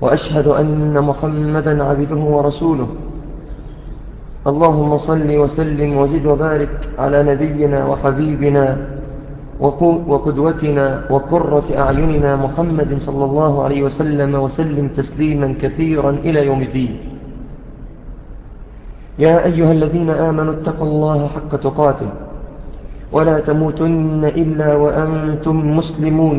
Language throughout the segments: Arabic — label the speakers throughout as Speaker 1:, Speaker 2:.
Speaker 1: وأشهد أن محمدا عبده ورسوله. اللهم صل وسلم وزد وبارك على نبينا وحبيبنا وقدوتنا وقرة أعيننا محمد صلى الله عليه وسلم وسلم تسليما كثيرا إلى يوم الدين. يا أيها الذين آمنوا اتقوا الله حق تقاته ولا تموتن إلا وأنتم مسلمون.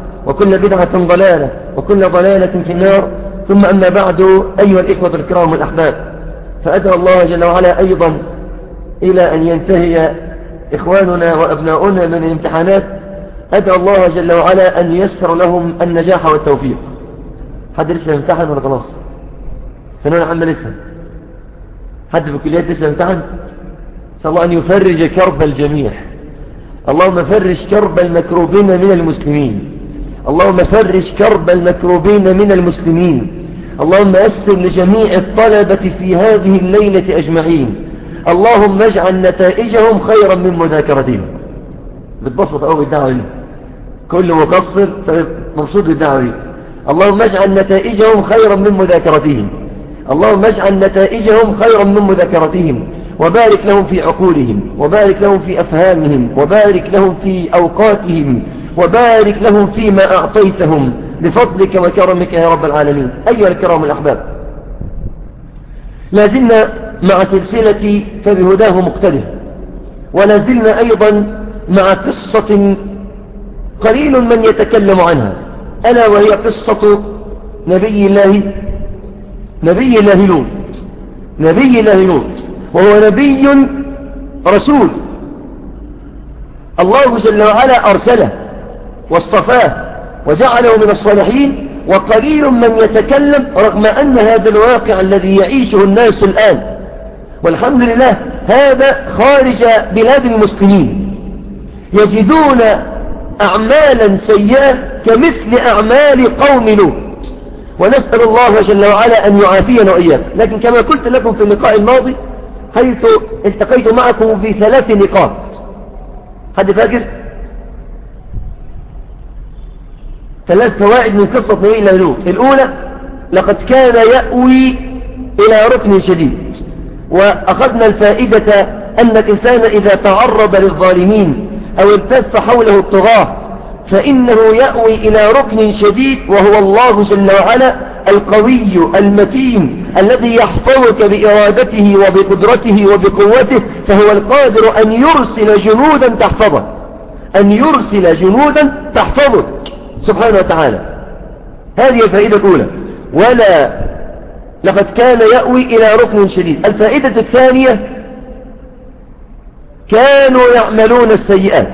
Speaker 1: وكل بدعة ضلالة وكل ضلالة في النار. ثم أما بعد أيها الإخوة الكرام والأحباب فأدعو الله جل وعلا أيضا إلى أن ينتهي إخواننا وأبناؤنا من الامتحانات. أدعو الله جل وعلا أن يسر لهم النجاح والتوفيق. حد لسه يمتحن ولا خلاص؟ ثانوية عامة لسه. حد في الكليات لسه يمتحن صلى الله أن يفرج كرب الجميع. اللهم فرج كرب المكروبين من المسلمين. اللهم فرج كرب المكروبين من المسلمين. اللهم أسر لجميع الطلبة في هذه الليلة أجمعين. اللهم اجعل نتائجهم خيرا من مذاكرتهم. بتبسط أو بالدعوة كل مقصر مبسوط بالدعوة دي. اللهم اجعل نتائجهم خيرا من مذاكرتهم. اللهم اجعل نتائجهم خيرا من مذاكرتهم. وبارك لهم في عقولهم وبارك لهم في أفهامهم وبارك لهم في أوقاتهم. وبارك لهم فيما أعطيتهم بفضلك وكرمك يا رب العالمين. أيها الكرام الأحباب لازلنا مع سلسلة فبهداه مقتده ولازلنا أيضا مع قصة قليل من يتكلم عنها. ألا وهي قصة نبي الله نبي الله لوط نبي الله لوط وهو نبي رسول. الله جل وعلا أرسله. واصطفاه وجعله من الصالحين وقليل من يتكلم رغم أن هذا الواقع الذي يعيشه الناس الآن. والحمد لله هذا خارج بلاد المسلمين. يجدون أعمالا سيئة كمثل أعمال قوم لوط. ونسأل الله جل وعلا أن يعافينا وإياكم. لكن كما قلت لكم في اللقاء الماضي حيث التقيت معكم في ثلاث نقاط. حد فاكر؟ ثلاث فوائد من قصة نبي الله لوط. الأولى لقد كان يأوي إلى ركن شديد وأخذنا الفائدة أن الإنسان إذا تعرض للظالمين أو التف حوله الطغاة فإنه يأوي إلى ركن شديد وهو الله جل وعلا القوي المتين الذي يحفظك بإرادته وبقدرته وبقوته فهو القادر أن يرسل جنودا تحفظك أن يرسل جنودا تحفظك سبحانه وتعالى. هذه الفائدة الأولى. ولا لقد كان يأوي إلى ركن شديد. الفائدة الثانية كانوا يعملون السيئات.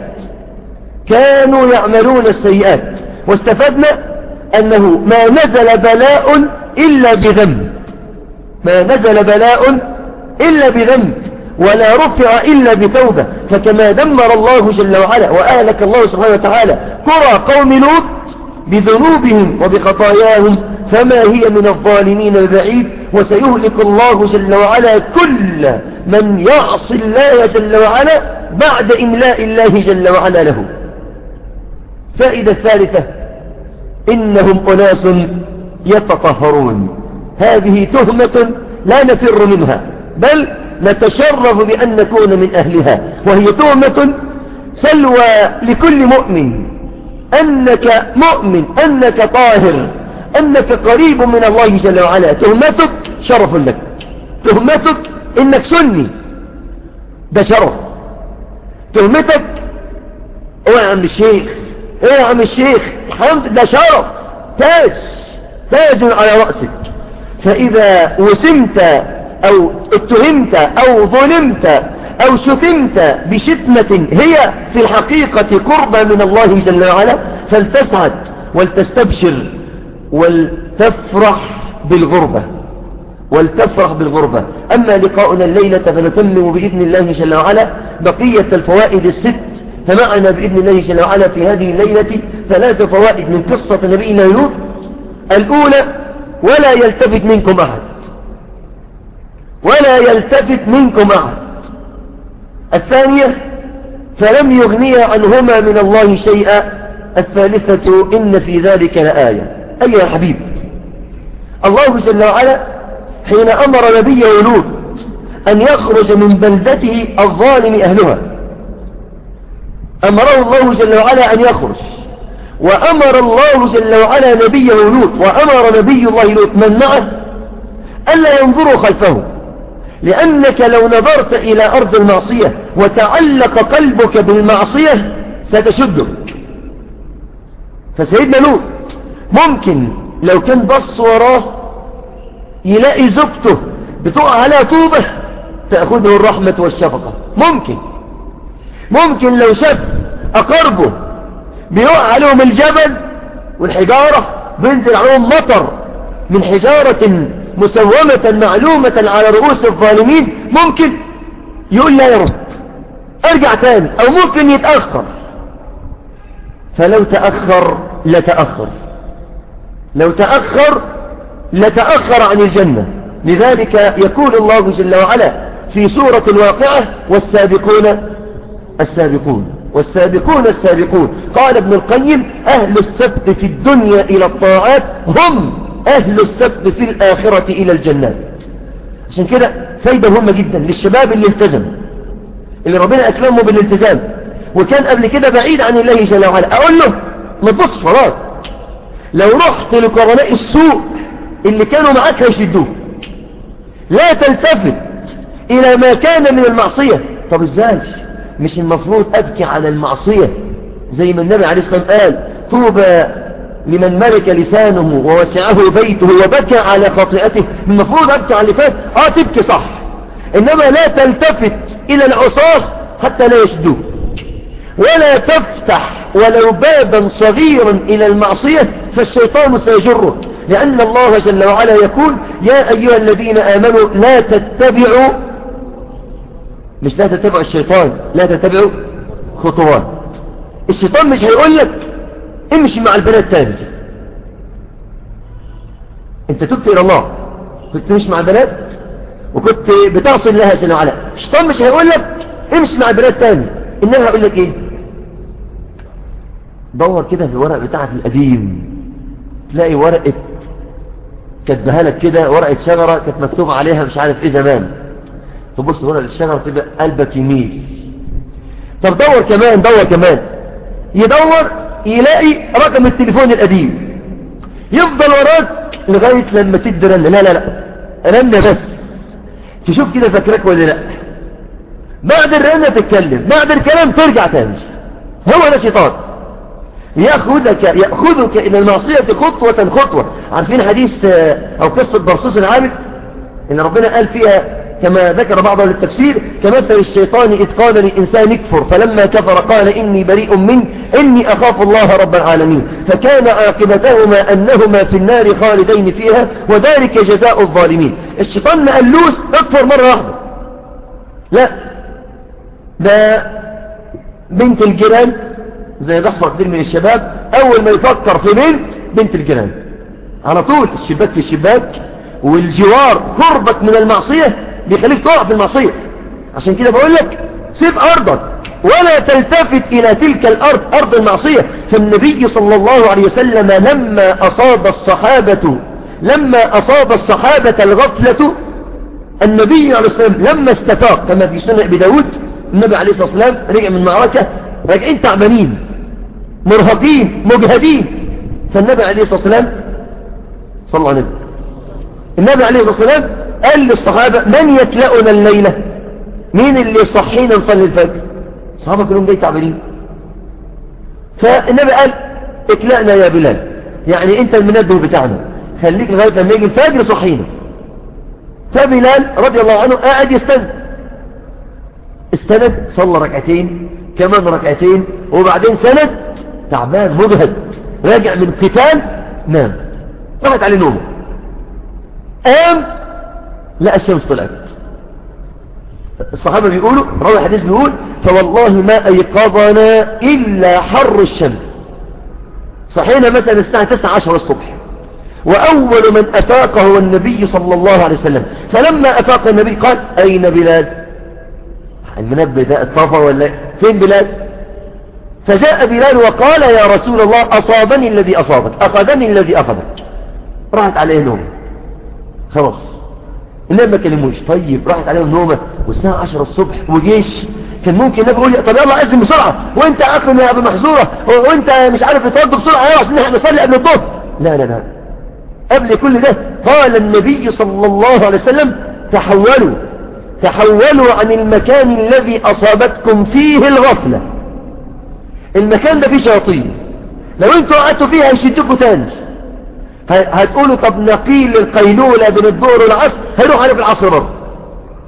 Speaker 1: كانوا يعملون السيئات. واستفدنا أنه ما نزل بلاء إلا بذنب. ما نزل بلاء إلا بذنب. ولا رفع إلا بتوبة. فكما دمر الله جل وعلا وأهلك الله سبحانه وتعالى قرى قوم لوط بذنوبهم وبخطاياهم فما هي من الظالمين البعيد وسيهلك الله جل وعلا كل من يعصي الله جل وعلا بعد إملاء الله جل وعلا له. فائدة الثالثة إنهم أناس يتطهرون. هذه تهمة لا نفر منها بل نتشرف بأن نكون من أهلها وهي تهمة سلوى لكل مؤمن. أنك مؤمن أنك طاهر أنك قريب من الله جل وعلا تهمتك شرف لك. تهمتك إنك سني. ده شرف. تهمتك اوعى يا عم الشيخ إيه يا عم الشيخ حمد ده شرف. تاج تاج على رأسك. فإذا وسمت أو اتهمت أو ظلمت أو شتمت بشتمة هي في الحقيقة قربة من الله جل وعلا فلتسعد ولتستبشر ولتفرح بالغربة ولتفرح بالغربة. أما لقاؤنا الليلة فنتمم بإذن الله جل وعلا بقية الفوائد الست فمعنا بإذن الله جل وعلا في هذه الليلة ثلاث فوائد من قصة نبينا لوط. الأولى ولا يلتفت منكم أحد. ولا يلتفت منكم أحد. الثانية فلم يغني عنهما من الله شيئا. الثالثة إن في ذلك لآية. أي يا حبيب. الله جل وعلا حين أمر نبيه لوط أن يخرج من بلدته الظالم أهلها أمره الله جل وعلا أن يخرج. وأمر الله جل وعلا نبيه لوط وأمر نبي الله لوط من معه ألا ينظروا خلفه. لأنك لو نظرت إلى أرض المعصية وتعلق قلبك بالمعصية ستشدك. فسيدنا لوط ممكن لو كان بص وراه يلاقي زوجته بتقع على طوبة تأخذه الرحمة والشفقة. ممكن. ممكن لو شاف أقربه بيقع عليهم الجبل والحجارة بينزل عليهم مطر من حجارة مسومة معلومة على رؤوس الظالمين ممكن يقول لا يا رب. أرجع تاني. أو ممكن يتأخر. فلو تأخر لتأخر. لو تأخر لتأخر عن الجنة. لذلك يقول الله جل وعلا في سورة الواقعة والسابقون السابقون. والسابقون السابقون. قال ابن القيم أهل السبت في الدنيا إلى الطاعات هم أهل السبت في الآخرة إلى الجنات عشان كده فايدة مهمة جدا للشباب اللي التزم اللي ربنا أكرمه بالالتزام. وكان قبل كده بعيد عن الله جل وعلا. أقول له ما تبصش وراك. لو رحت لقرناء السوء اللي كانوا معاك هيشدوك. لا تلتفت إلى ما كان من المعصية. طب إزاي؟ مش المفروض أبكي على المعصية. زي ما النبي عليه الصلاة والسلام قال طوبى لمن ملك لسانه ووسعه بيته وبكى على خطيئته. المفروض أبكي على اللي فات. آه تبكي صح. إنما لا تلتفت إلى العصاة حتى لا يشدوك. ولا تفتح ولو بابا صغيرا إلى المعصية فالشيطان سيجرك لأن الله جل وعلا يقول يا أيها الذين آمنوا لا تتبعوا مش لا تتبعوا الشيطان لا تتبعوا خطوات. الشيطان مش هيقول لك امشي مع البنات تاني. انت تبت إلى الله. كنت تمشي مع البنات؟ وكنت بتعصي الله جل وعلا الشيطان مش هيقول لك امشي مع البنات تاني. انما هيقول لك إيه؟ دور كده في الورق بتاعك القديم. تلاقي ورقة كاتبها لك كده ورقة شجرة كانت مكتوب عليها مش عارف إيه زمان. تبص ورقة الشجرة تبقى قلبك يميل. طب دور كمان دور كمان. يدور يلاقي رقم التليفون القديم. يفضل وراك لغاية لما تدي رنة لا لا لا. رنة بس. تشوف كده فاكرك ولا لا. بعد الرنة تتكلم. بعد الكلام ترجع تاني هو ده شيطان. يأخذك, يأخذك إلى المعصية خطوة خطوة. عارفين حديث أو قصة برصوص العابد؟ إن ربنا قال فيها كما ذكر بعض التفسير كمثل الشيطان إذ قال للإنسان اكفر فلما كفر قال إني بريء منك إني أخاف الله رب العالمين. فكان عاقبتهما أنهما في النار خالدين فيها وذلك جزاء الظالمين. الشيطان ما اكفر مرة واحدة. لا. ده بنت الجيران زي بيحصل كثير من الشباب أول ما يفكر في بنت بنت الجيران. على طول الشباك في الشباك والجوار قربك من المعصية بيخليك تقع في المعصية عشان كده بقول لك سيب أرضك ولا تلتفت إلى تلك الأرض أرض المعصية. فالنبي صلى الله عليه وسلم لما أصاب الصحابة لما أصاب الصحابة الغفلة النبي عليه الصلاة والسلام لما استفاق كما في سنة أبي داود النبي عليه الصلاة والسلام رجع من معركة راجعين تعبانين مرهقين مجهدين. فالنبي عليه الصلاة والسلام صلى الله عليه النبي عليه الصلاة والسلام قال للصحابة من يكلأنا الليلة؟ مين اللي يصحينا نصلي الفجر؟ الصحابة كلهم جاي تعبانين. فالنبي قال اكلأنا يا بلال. يعني أنت المنبه بتاعنا. خليك لغاية لما يجي الفجر صحينا. فبلال رضي الله عنه قاعد يستند استند صلى ركعتين كمان ركعتين وبعدين سند تعبان مجهد. راجع من قتال نام. راحت عليه نومه. قام لقى الشمس طلعت. الصحابة بيقولوا روى الحديث بيقول فوالله ما أيقظنا إلا حر الشمس. صحينا مثلا الساعة 9 الصبح وأول من أفاق هو النبي صلى الله عليه وسلم. فلما أفاق النبي قال أين بلال المنبه ده اطفى ولا فين بلال فجاء بلال وقال يا رسول الله أصابني الذي أصابك أخذني الذي أخذك. راحت عليه نوم خلاص. النبي ما كلموش. طيب راحت عليهم نومة والساعة 10 الصبح وجيش. كان ممكن النبي يقول طب يلا أذن بسرعة وانت أكرم يا أبو محزورة وانت مش عارف يتوضى بسرعة يلا عشان إحنا نصلي قبل الظهر. لا لا لا. قبل كل ده قال النبي صلى الله عليه وسلم تحولوا تحولوا عن المكان الذي أصابتكم فيه الغفلة. المكان ده فيه شياطين. لو أنتوا قعدتوا فيه هيشدوكوا تاني. هتقولوا طب نقيل القيلولة بين الظهر والعصر؟ هيروح عليه في العصر برضه.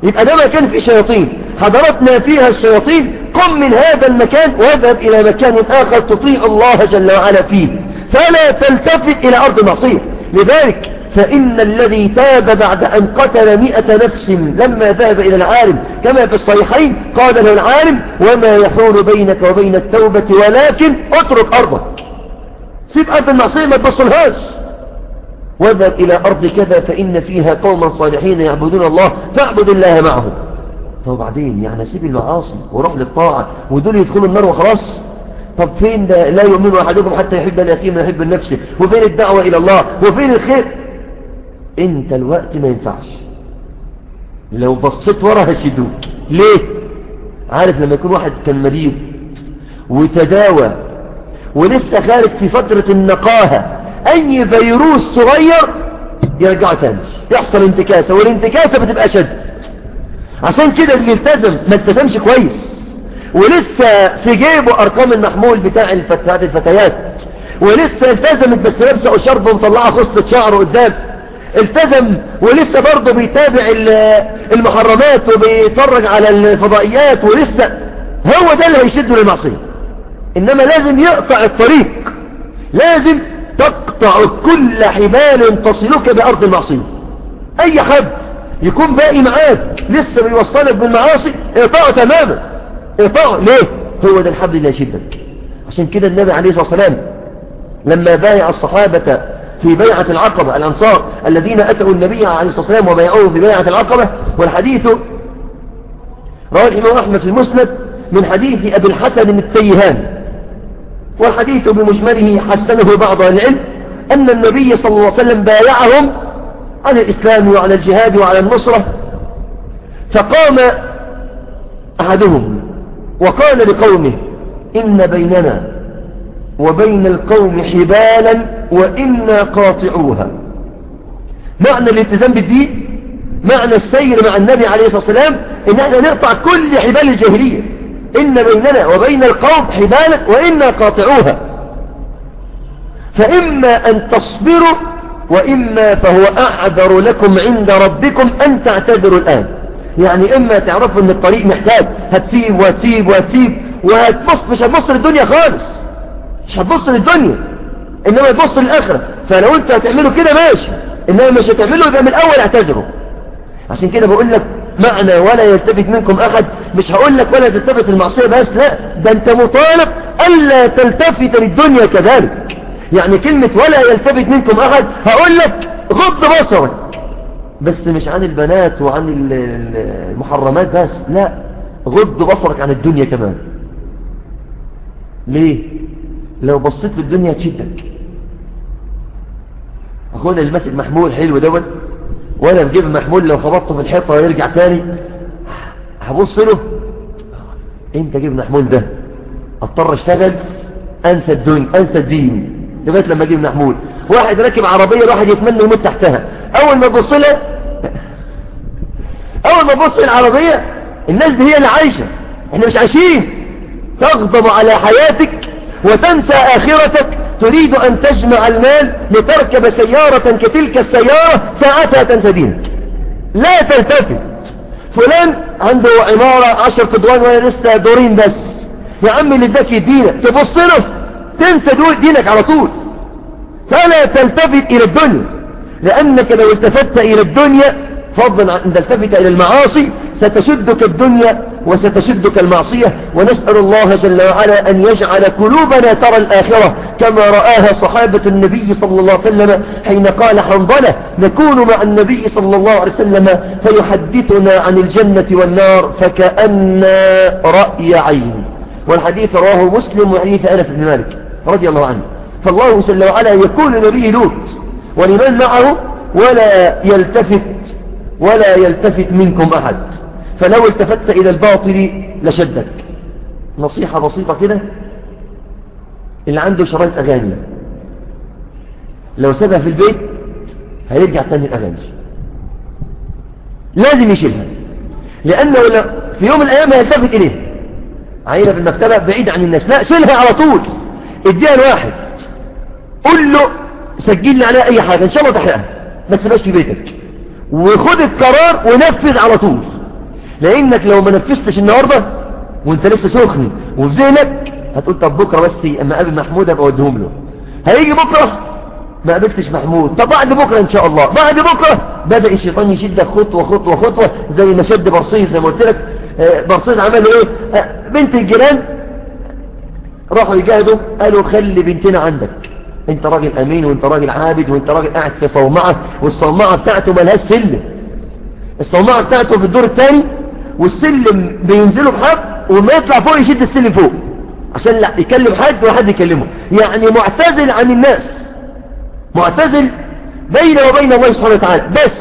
Speaker 1: يبقى ده مكان فيه شياطين. حضرتنا فيها الشياطين. قم من هذا المكان واذهب إلى مكان آخر تطيع الله جل وعلا فيه. فلا تلتفت إلى أرض المعصية لذلك فإن الذي تاب بعد أن قتل مئة نفس لما ذهب إلى العالم كما في الصحيحين قال له العالم وما يحول بينك وبين التوبة ولكن اترك أرضك. سيب أرض المعصية ما تبصلهاش. واذهب إلى أرض كذا فإن فيها قوما صالحين يعبدون الله فاعبد الله معهم طب بعدين؟ يعني سيب المعاصي وروح للطاعة ودول يدخلوا النار وخلاص. طب فين ده؟ لا يؤمن أحدكم حتى يحب اليقين من يحب النفس. وفين الدعوة إلى الله؟ وفين الخير؟ أنت الوقت ما ينفعش. لو بصيت ورا هشدوك ليه؟ عارف لما يكون واحد كان مريض وتداوى ولسه خارج في فترة النقاهة أي فيروس صغير يرجع تاني يحصل انتكاسة والانتكاسة بتبقى شد عشان كده اللي التزم ما التزمش كويس. ولسه في جيبه أرقام المحمول بتاع الفتيات الفتيات. ولسه التزمت بس لابسه وشرب ومطلعة خصلة شعره قدام. التزم ولسه برضه بيتابع المحرمات وبيتفرج على الفضائيات ولسه هو ده اللي هيشده للمعصية. إنما لازم يقطع الطريق. لازم تقطع كل حبال تصلك بأرض المعصية. أي حد يكون باقي معاك لسه بيوصلك بالمعاصي اقطعه تماما. اقطعه ليه؟ هو ده الحبل اللي يشدك. عشان كده النبي عليه الصلاة والسلام لما بايع الصحابة في بيعة العقبة الأنصار الذين أتوا النبي عليه الصلاة والسلام وبيعوه في بيعة العقبة والحديث رواه الإمام أحمد في المسند من حديث أبي الحسن التيهان والحديث بمجمله حسنه بعض العلم أن النبي صلى الله عليه وسلم بايعهم على الإسلام وعلى الجهاد وعلى النصرة فقام أحدهم وقال لقومه إن بيننا وبين القوم حبالا وإنا قاطعوها. معنى الالتزام بالدين معنى السير مع النبي عليه الصلاة والسلام إن إحنا نقطع كل حبال الجاهلية. إن بيننا وبين القوم حبالا وإنا قاطعوها. فإما أن تصبروا وإما فهو أعذر لكم عند ربكم أن تعتذروا الآن. يعني إما تعرفوا أن الطريق محتاج. هتسيب وهتسيب وهتسيب وهتبص مش هتبص للدنيا خالص. مش هتبص للدنيا. إنما تبص للآخرة. فلو أنت هتعمله كده ماشي. إنما مش هتعمله يبقى من الأول اعتذره عشان كده بقول لك معنى ولا يلتفت منكم أحد. مش هقول لك ولا تلتفت المعصية بس لا ده أنت مطالب ألا تلتفت للدنيا كذلك. يعني كلمة ولا يلتفت منكم أحد هقول لك غض بصرك. بس مش عن البنات وعن المحرمات بس لا غض بصرك عن الدنيا كمان. ليه؟ لو بصيت في الدنيا تشدك أخونا المسجد محمول حلو دول ولا بجيب محمول لو خبطته في الحيطة ويرجع تاني هبص له انت جيب محمول ده؟ أضطر أشتغل أنسى الدنيا أنسى الدين لغاية لما أجيب محمول. واحد راكب عربية الواحد يتمنى يموت تحتها. أول ما تبص لها أول ما تبص العربيه الناس دي هي اللي عايشة. إحنا مش عايشين. تغضب على حياتك. وتنسى آخرتك. تريد أن تجمع المال لتركب سيارة كتلك السيارة ساعتها تنسى دينك. لا تلتفت. فلان عنده عمارة عشر ادوان وأنا لسه دورين بس. يا عمي اللي اداك دينك تبص له. تنسى دينك على طول. فلا تلتفت إلى الدنيا. لأنك لو التفت إلى الدنيا فضلا أن تلتفت إلى المعاصي ستشدك الدنيا وستشدك المعصية. ونسأل الله جل وعلا أن يجعل قلوبنا ترى الآخرة كما رآها صحابة النبي صلى الله عليه وسلم حين قال حنظلة نكون مع النبي صلى الله عليه وسلم فيحدثنا عن الجنة والنار فكأن رأي عين. والحديث رواه مسلم وحديث أنس بن مالك رضي الله عنه. فالله جل وعلا يكون نبي لوط ولمن معه؟ ولا يلتفت ولا يلتفت منكم أحد. فلو التفت إلى الباطل لشدك. نصيحة بسيطة كده. اللي عنده شرايط أغاني. لو سابها في البيت هيرجع تاني الأغاني. لازم يشيلها. لأنه في يوم من الأيام هيلتفت إليه عينة في المكتبة بعيد عن الناس. لا شيلها على طول. اديها لواحد. قل له سجل لي عليها أي حاجة. إن شاء الله تحرقها. بس باش في بيتك. وخد القرار ونفذ على طول. لأنك لو ما نفذتش النهاردة وانت لسه سخن وفي ذهنك هتقول طب بكرة بس أما قابل محمود أبقى أوديهم له. هيجي بكرة؟ ما قابلتش محمود. طب بعد بكرة إن شاء الله. بعد بكرة بدأ الشيطان يشدك خطوة خطوة خطوة زي ما شد برصيص زي ما قلت لك. آه، برصيص عمل إيه؟ آه، بنت الجيران راحوا يجاهدوا. قالوا خلي بنتنا عندك. انت راجل امين وانت راجل عابد وانت راجل قاعد في صومعة والصومعة بتاعته ملهاش سلم. الصومعة بتاعته في الدور الثاني والسلم بينزلوا بحق وما يطلع فوق يشد السلم فوق. عشان لا يكلم حد وحد يكلمه. يعني معتزل عن الناس. معتزل بينه وبين الله سبحانه وتعالى. بس.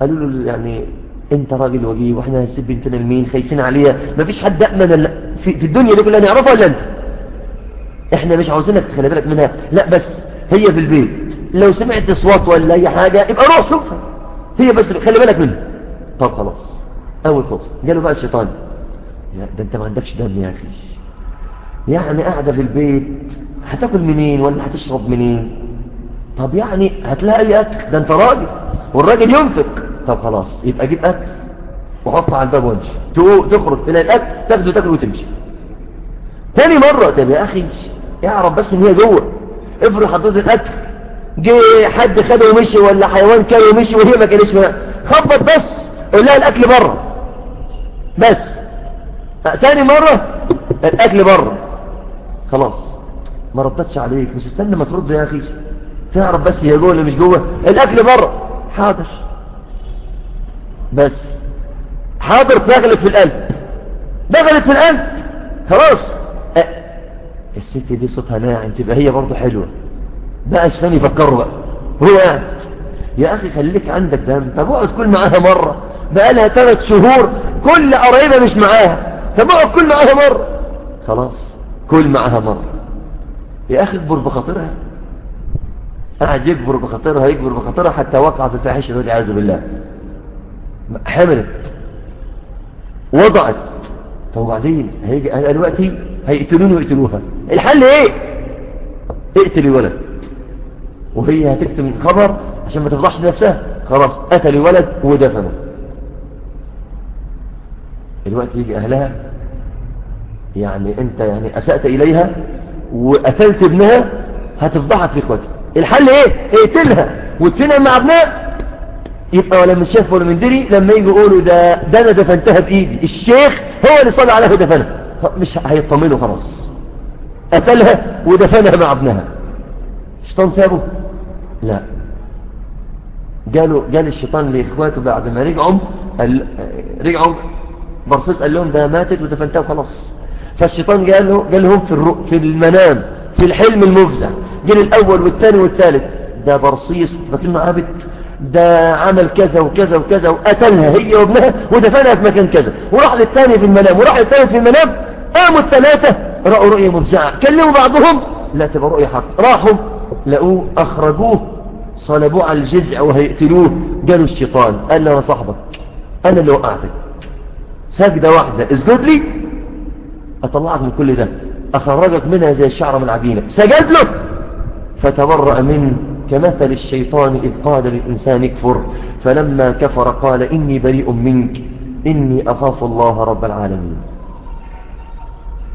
Speaker 1: قالوا له يعني انت راجل وجيه وإحنا هنسيب بنتنا لمين خايفين عليها. مفيش حد امن في الدنيا دي كلها نعرفها ولا أنت؟ إحنا مش عاوزينك تخلي بالك منها. لا بس هي في البيت. لو سمعت أصوات ولا أي حاجة يبقى روح شوفها. هي بس خلي بالك منها. طب خلاص. أول خطوة. جاله بقى الشيطان ده أنت ما عندكش دم يا أخي. يعني قاعدة في البيت هتاكل منين ولا هتشرب منين؟ طب يعني هتلاقي أكل؟ ده أنت راجل والراجل ينفق. طب خلاص يبقى جيب أكل. وحطه على الباب وامشي. تخرج تلاقي الأكل تاخده تاكله وتمشي. تاني مرة طب يا أخي يعرف بس إن هي جوه. افرض حطيت الأكل جه حد خده ومشي ولا حيوان كان ومشي وهي ما كانش خبط بس قول لها الأكل بره. بس. تاني مرة الأكل بره. خلاص. ما ردتش عليك مش استنى ما ترد يا أخي. تعرف بس هي جوه ولا مش جوه. الأكل بره. حاضر. بس. حاضر دخلت في القلب. دخلت في القلب. خلاص. الست دي صوتها ناعم تبقى هي برضه حلوة. بقى الشيطان يفكروا بقى. هو قاعد يا أخي خليك عندك دم طب اقعد كل معاها مرة. بقى لها ثلاث شهور كل قريبة مش معاها. طب اقعد كل معاها مرة. خلاص كل معاها مرة. يا أخي اكبر بخاطرها. قاعد يكبر بخاطرها يكبر بخاطرها حتى وقع في الفاحشة والعياذ بالله. حملت وضعت. طب وبعدين؟ هيجي دلوقتي هيقتلوني ويقتلوها. الحل إيه؟ اقتل الولد. وهي هتكتم خبر عشان ما تفضحش نفسها. خلاص قتل الولد ودفنه الوقت يجي أهلها. يعني أنت يعني أسأت إليها وقتلت ابنها هتفضحك في إخواتها. الحل إيه؟ اقتلها. وتنام مع ابنها يبقى ولا من شاف ولا من دري لما يجي يقولوا ده ده أنا دفنتها بإيدي. الشيخ هو اللي صلى عليها ودفنها مش هيطمنوا خلاص. قتلها ودفنها مع ابنها. الشيطان سابه؟ لا. قالوا قال الشيطان لإخواته بعد ما رجعوا قال رجعوا برصيص قال لهم ده ماتت ودفنتها وخلاص. فالشيطان قال له قال لهم في الرؤ في المنام في الحلم المفزع. قال الأول والثاني والثالث ده برصيص فاكرينه عابد ده عمل كذا وكذا وكذا وقتلها هي وابنها ودفنها في مكان كذا. وراح للثاني في المنام وراح للثالث في المنام قاموا الثلاثة رأوا رؤية مفزعة كلموا بعضهم لا تبقى رؤية حق. راحوا لقوه أخرجوه صلبوه على الجزع وهيقتلوه. قالوا الشيطان قال أنا صاحبك أنا اللي وقعتك. سجدة واحدة. اسجد لي؟ أطلعك من كل ده. أخرجك منها زي الشعر من العجينة. سجد له. فتبرأ منه كمثل الشيطان إذ قال للإنسان اكفر. فلما كفر قال إني بريء منك. إني أخاف الله رب العالمين.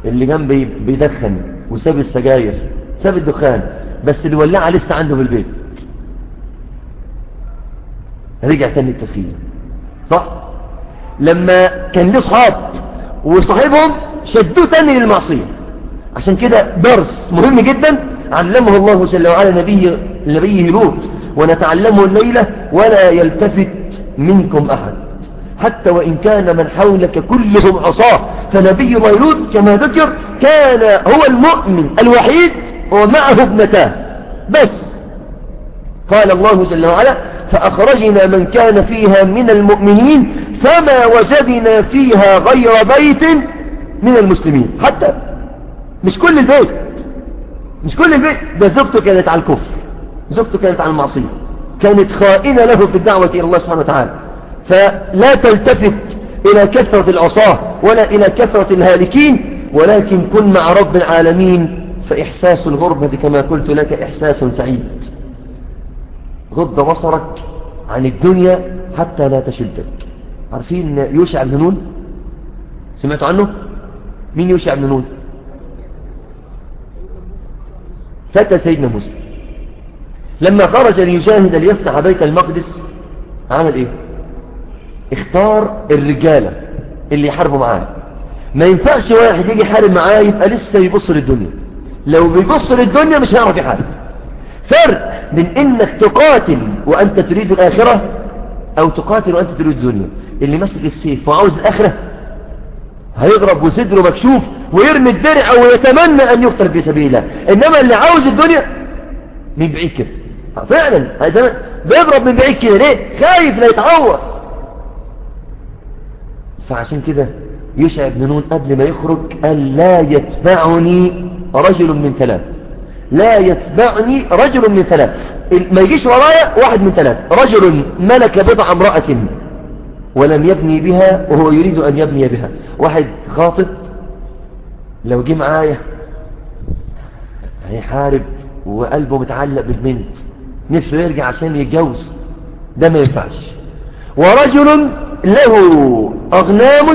Speaker 1: اللي جنبي بيدخن وساب السجاير ساب الدخان بس اللي ولعها لسه عنده في البيت. رجع تاني التدخين صح؟ لما كان له صحاب وصاحبهم شدوه تاني للمعصية. عشان كده درس مهم جدا علمه الله جل وعلا نبيه, نبيه لوط ونتعلمه الليلة ولا يلتفت منكم أحد. حتى وإن كان من حولك كلهم عصاه. فنبي الله كما ذكر كان هو المؤمن الوحيد ومعه ابنتاه. بس. قال الله جل وعلا فأخرجنا من كان فيها من المؤمنين فما وجدنا فيها غير بيت من المسلمين. حتى مش كل البيت. مش كل البيت. ده زوجته كانت على الكفر. زوجته كانت على المعصية. كانت خائنة له في الدعوة إلى الله سبحانه وتعالى. فلا تلتفت إلى كثرة العصاة ولا إلى كثرة الهالكين ولكن كن مع رب العالمين فإحساس الغربة كما قلت لك إحساس سعيد. غض بصرك عن الدنيا حتى لا تشدك. عارفين يوشع بن نون؟ سمعتوا عنه؟ مين يوشع بن نون؟ فتى سيدنا موسى. لما خرج ليجاهد ليفتح بيت المقدس عمل إيه؟ اختار الرجالة اللي يحاربوا معاه ما ينفعش واحد يجي يحارب معاه يبقى لسه يبص للدنيا. لو بيبص للدنيا مش هيعرف يحارب. فرق من إنك تقاتل وأنت تريد الآخرة أو تقاتل وأنت تريد الدنيا. اللي مسك السيف وعاوز الآخرة هيضرب وصدره مكشوف ويرمي الدرع ويتمنى أن يقتل في سبيل الله. إنما اللي عاوز الدنيا من بعيد كده. فعلا بيضرب من بعيد كده. ليه؟ خايف لا يتعور فعشان كده يشع بن نون قبل ما يخرج قال لا يتبعني رجل من ثلاث. لا يتبعني رجل من ثلاث. ما يجيش ورايا واحد من ثلاث. رجل ملك بضع امرأة ولم يبني بها وهو يريد أن يبني بها. واحد خاطب لو جه معايا هيحارب وقلبه متعلق بالبنت. نفسه يرجع عشان يتجوز. ده ما ينفعش. ورجل له أغنام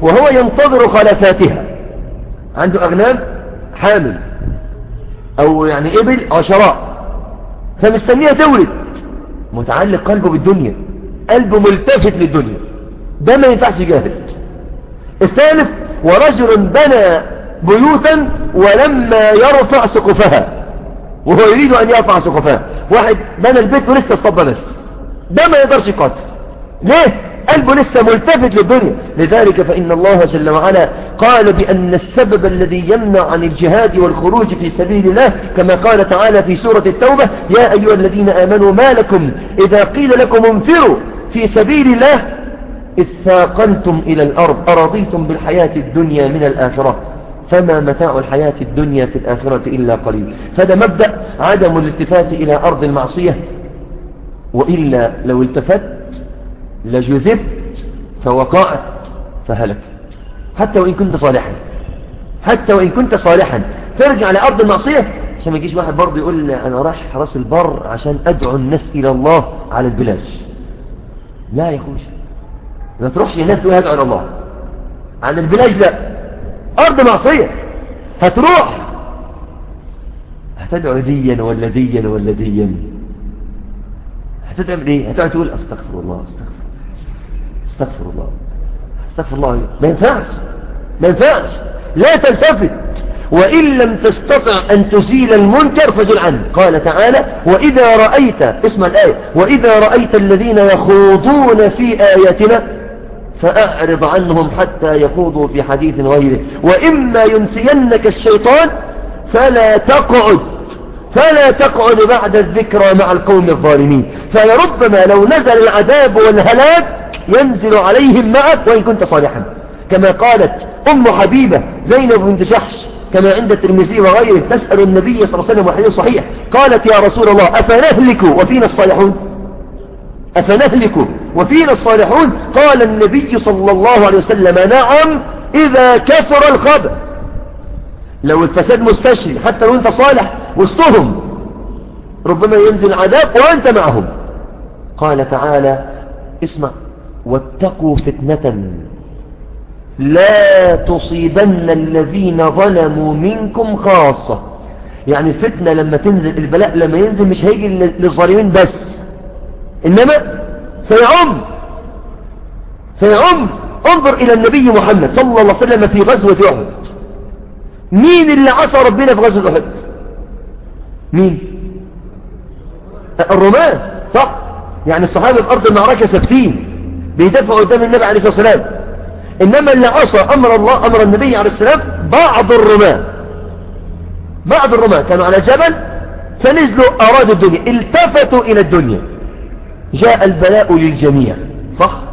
Speaker 1: وهو ينتظر خلفاتها. عنده أغنام حامل أو يعني إبل عشراء فمستنيها تولد. متعلق قلبه بالدنيا. قلبه ملتفت للدنيا. ده ما ينفعش يجاهد الثالث ورجل بنى بيوتا ولما يرفع سقفها. وهو يريد أن يرفع سقفها. واحد بنى البيت ولسه الصبة بس. ده ما يقدرش يقاتل. ليه؟ قلبه لسه ملتفت للدنيا. لذلك فإن الله جل وعلا قال بأن السبب الذي يمنع عن الجهاد والخروج في سبيل الله كما قال تعالى في سورة التوبة يا أيها الذين آمنوا ما لكم إذا قيل لكم انفروا في سبيل الله إذ ثاقلتم إلى الأرض أرضيتم بالحياة الدنيا من الآخرة. فما متاع الحياة الدنيا في الآخرة إلا قليل. فده مبدأ عدم الالتفات إلى أرض المعصية. وإلا لو التفت لجذبت فوقعت فهلكت حتى وإن كنت صالحا. حتى وإن كنت صالحا. ترجع لأرض المعصية. عشان ما يجيش واحد برضه يقول أنا رايح راس البر عشان أدعو الناس إلى الله على البلاج لا يا أخوش ما تروحش هناك تقول أدعو إلى الله. عن البلاج لا. أرض معصية. هتروح. هتدعو ديا ولا ديا ولا ديا. هتدعو إيه هتقعد تقول أستغفر الله أستغفر أستغفر الله. أستغفر الله. ما ينفعش. ما ينفعش. لا تلتفت. وإن لم تستطع أن تزيل المنكر فزل عنه قال تعالى وإذا رأيت اسم الآية. وإذا رأيت الذين يخوضون في آياتنا فأعرض عنهم حتى يخوضوا في حديث غيره. وإما ينسينك الشيطان فلا تقعد. فلا تقعد بعد الذكرى مع القوم الظالمين. فلربما لو نزل العذاب والهلاك ينزل عليهم معك وإن كنت صالحا. كما قالت أم حبيبة زينب بنت جحش كما عند الترمذي وغيره تسأل النبي صلى الله عليه وسلم وحديث صحيح. قالت يا رسول الله أفنهلك وفينا الصالحون؟ أفنهلك وفينا الصالحون؟ قال النبي صلى الله عليه وسلم نعم إذا كثر الخبر. لو الفساد مستشري حتى لو أنت صالح وسطهم. ربما ينزل عذاب وأنت معهم. قال تعالى اسمع. واتقوا فتنة. لا تصيبن الذين ظلموا منكم خاصة. يعني الفتنة لما تنزل البلاء لما ينزل مش هيجي للظالمين بس. إنما سيعم. سيعم. انظر إلى النبي محمد صلى الله عليه وسلم في غزوة أحد. مين اللي عصى ربنا في غزوة أحد؟ مين؟ الرماة صح؟ يعني الصحابة في أرض المعركة سبتين بيدافعوا قدام النبي عليه الصلاة والسلام. إنما اللي عصى أمر الله أمر النبي عليه السلام بعض الرماة. بعض الرماة. كانوا على جبل فنزلوا أرادوا الدنيا التفتوا إلى الدنيا. جاء البلاء للجميع صح؟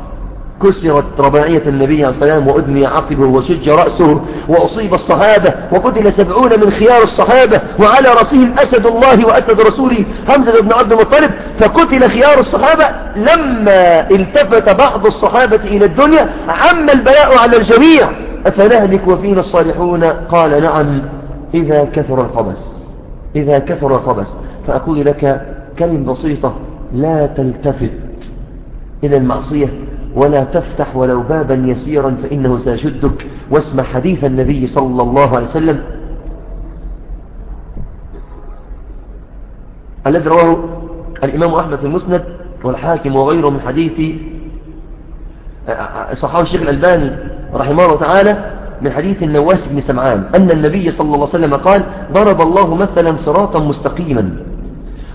Speaker 1: كسرت رباعية النبي عليه السلام وأدمي عقبه وشج رأسه وأصيب الصحابة وقتل سبعون من خيار الصحابة وعلى رأسهم أسد الله وأسد رسوله. حمزة بن عبد المطلب فقتل خيار الصحابة. لما التفت بعض الصحابة إلى الدنيا عم البلاء على الجميع. أفنهلك وفينا الصالحون؟ قال نعم. إذا كثر الخبث. إذا كثر الخبث. فأقول لك كلمة بسيطة لا تلتفت إلى المعصية. ولا تفتح ولو بابا يسيرا فإنه سيشدك. واسمع حديث النبي صلى الله عليه وسلم. الذي رواه الإمام أحمد في المسند والحاكم وغيره من حديث صحابة الشيخ الألباني رحمه الله تعالى من حديث النواس بن سمعان أن النبي صلى الله عليه وسلم قال ضرب الله مثلا صراطا مستقيما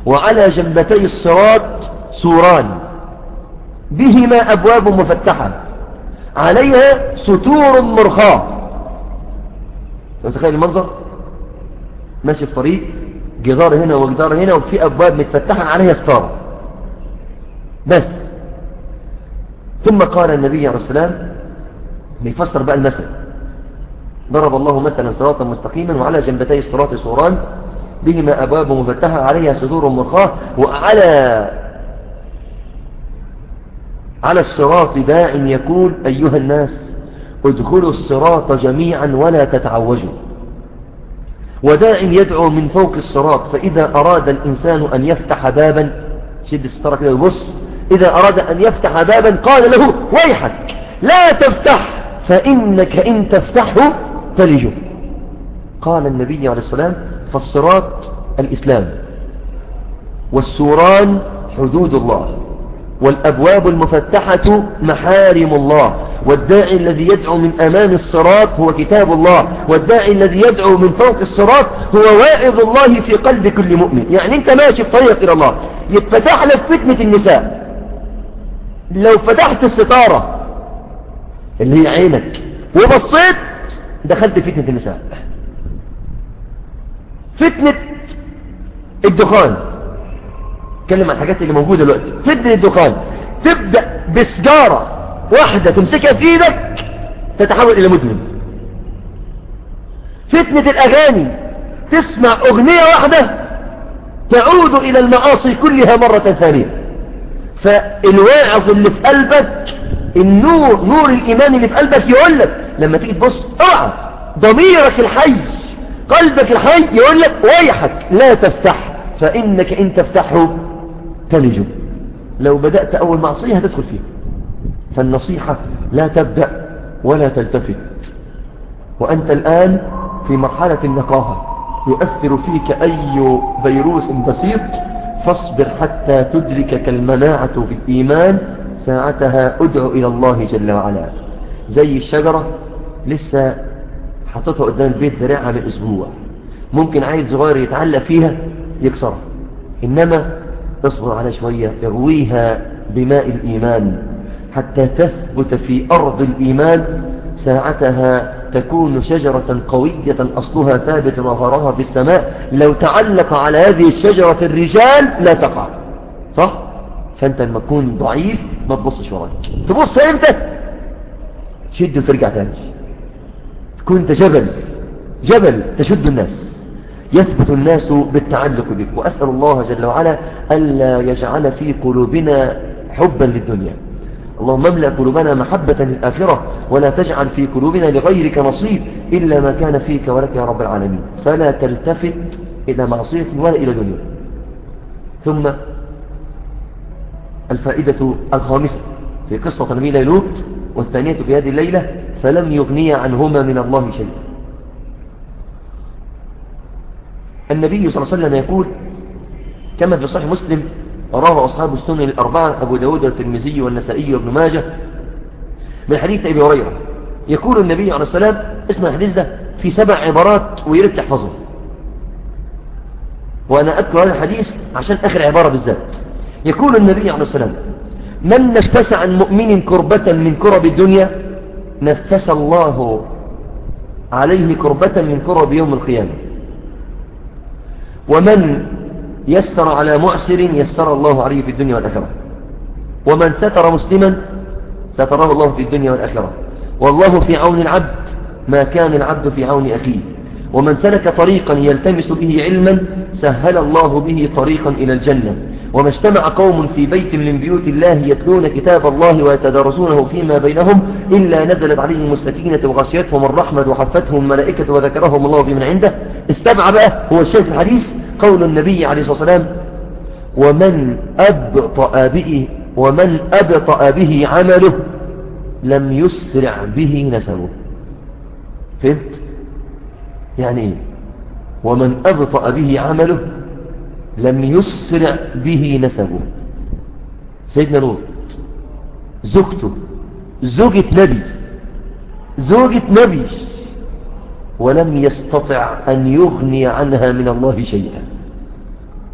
Speaker 1: وعلى جنبتي الصراط سوران. فيهما أبواب مفتحة. عليها ستور مرخاة. تخيل المنظر؟ ماشي في طريق جدار هنا وجدار هنا وفي أبواب متفتحة عليها ستار بس. ثم قال النبي عليه السلام بيفسر بقى المثل. ضرب الله مثلا صراطا مستقيما وعلى جنبتي الصراط سوران بهما أبواب مفتحة عليها سدور مرخاة وعلى على الصراط باع يقول أيها الناس ادخلوا الصراط جميعا ولا تتعوجوا. وداع يدعو من فوق الصراط فإذا أراد الإنسان أن يفتح بابا شد الستارة كده ويبص إذا أراد أن يفتح بابا قال له ويحك لا تفتح فإنك إن تفتحه تلجه قال النبي عليه السلام فالصراط الإسلام والسوران حدود الله. والأبواب المفتحة محارم الله. والداعي الذي يدعو من أمام الصراط هو كتاب الله. والداعي الذي يدعو من فوق الصراط هو واعظ الله في قلب كل مؤمن. يعني أنت ماشي في طريق إلى الله. يتفتح لك فتنة النساء. لو فتحت الستارة اللي هي عينك وبصيت دخلت فتنة النساء. فتنة الدخان. اتكلم عن الحاجات اللي موجودة دلوقتي. فتنة الدخان. تبدأ بسجارة واحدة تمسكها في إيدك تتحول إلى مدمن. فتنة الأغاني. تسمع أغنية واحدة تعود إلى المعاصي كلها مرة ثانية. فالواعظ اللي في قلبك النور نور الإيمان اللي في قلبك يقول لك لما تيجي تبص اوعى. ضميرك الحي قلبك الحي يقول لك ويحك لا تفتح فإنك إن تفتحه تلج لو بدأت أول معصية هتدخل فيها فالنصيحة لا تبدأ ولا تلتفت. وأنت الآن في مرحلة النقاهة. يؤثر فيك أي فيروس بسيط. فاصبر حتى تدركك المناعة في الإيمان. ساعتها أدعو إلى الله جل وعلا. زي الشجرة لسه حطتها قدام البيت زرعها من أسبوع. ممكن عيل صغير يتعلق فيها يكسرها. إنما اصبر على شوية ارويها بماء الإيمان. حتى تثبت في أرض الإيمان ساعتها تكون شجرة قوية أصلها ثابت وظهرها في السماء. لو تعلق على هذه الشجرة الرجال لا تقع. صح؟ فأنت لما تكون ضعيف ما تبصش وراك. تبص إمتى؟ تشد وترجع تاني. تكون أنت جبل. جبل تشد الناس. يثبت الناس بالتعلق بك. وأسأل الله جل وعلا ألا يجعل في قلوبنا حبا للدنيا. اللهم املأ قلوبنا محبة للآخرة ولا تجعل في قلوبنا لغيرك نصيب إلا ما كان فيك ولك يا رب العالمين. فلا تلتفت إلى معصية ولا إلى دنيا. ثم الفائدة الخامسة في قصة نبيل لوط والثانية في هذه الليلة فلم يغني عنهما من الله شيء النبي صلى الله عليه وسلم يقول كما في صحيح مسلم رواه أصحاب السنن الأربعة أبو داود والترمذي والنسائي وابن ماجه من حديث أبي هريرة. يقول النبي عليه السلام اسم الحديث ده في سبع عبارات ويرد تحفظه. وأنا أذكر هذا الحديث عشان آخر عبارة بالذات. يقول النبي عليه السلام من نفس عن مؤمن كربة من كرب الدنيا نفس الله عليه كربة من كرب يوم القيامة. ومن يسر على معسر يسر الله عليه في الدنيا والآخرة. ومن ستر مسلما ستره الله في الدنيا والآخرة. والله في عون العبد ما كان العبد في عون أخيه. ومن سلك طريقا يلتمس به علما سهل الله به طريقا إلى الجنة. وما اجتمع قوم في بيت من بيوت الله يتلون كتاب الله ويتدارسونه فيما بينهم إلا نزلت عليهم السكينة وغشيتهم الرحمة وحفتهم الملائكة وذكرهم الله في من عنده. استمع بقى هو الشيخ الحديث قول النبي عليه الصلاة والسلام ومن أبطأ به ومن أبطأ به عمله لم يسرع به نسبه. فهمت؟ يعني إيه ومن أبطأ به عمله لم يسرع به نسبه. سيدنا لوط زوجته زوجة نبي زوجة نبي ولم يستطع أن يغني عنها من الله شيئا.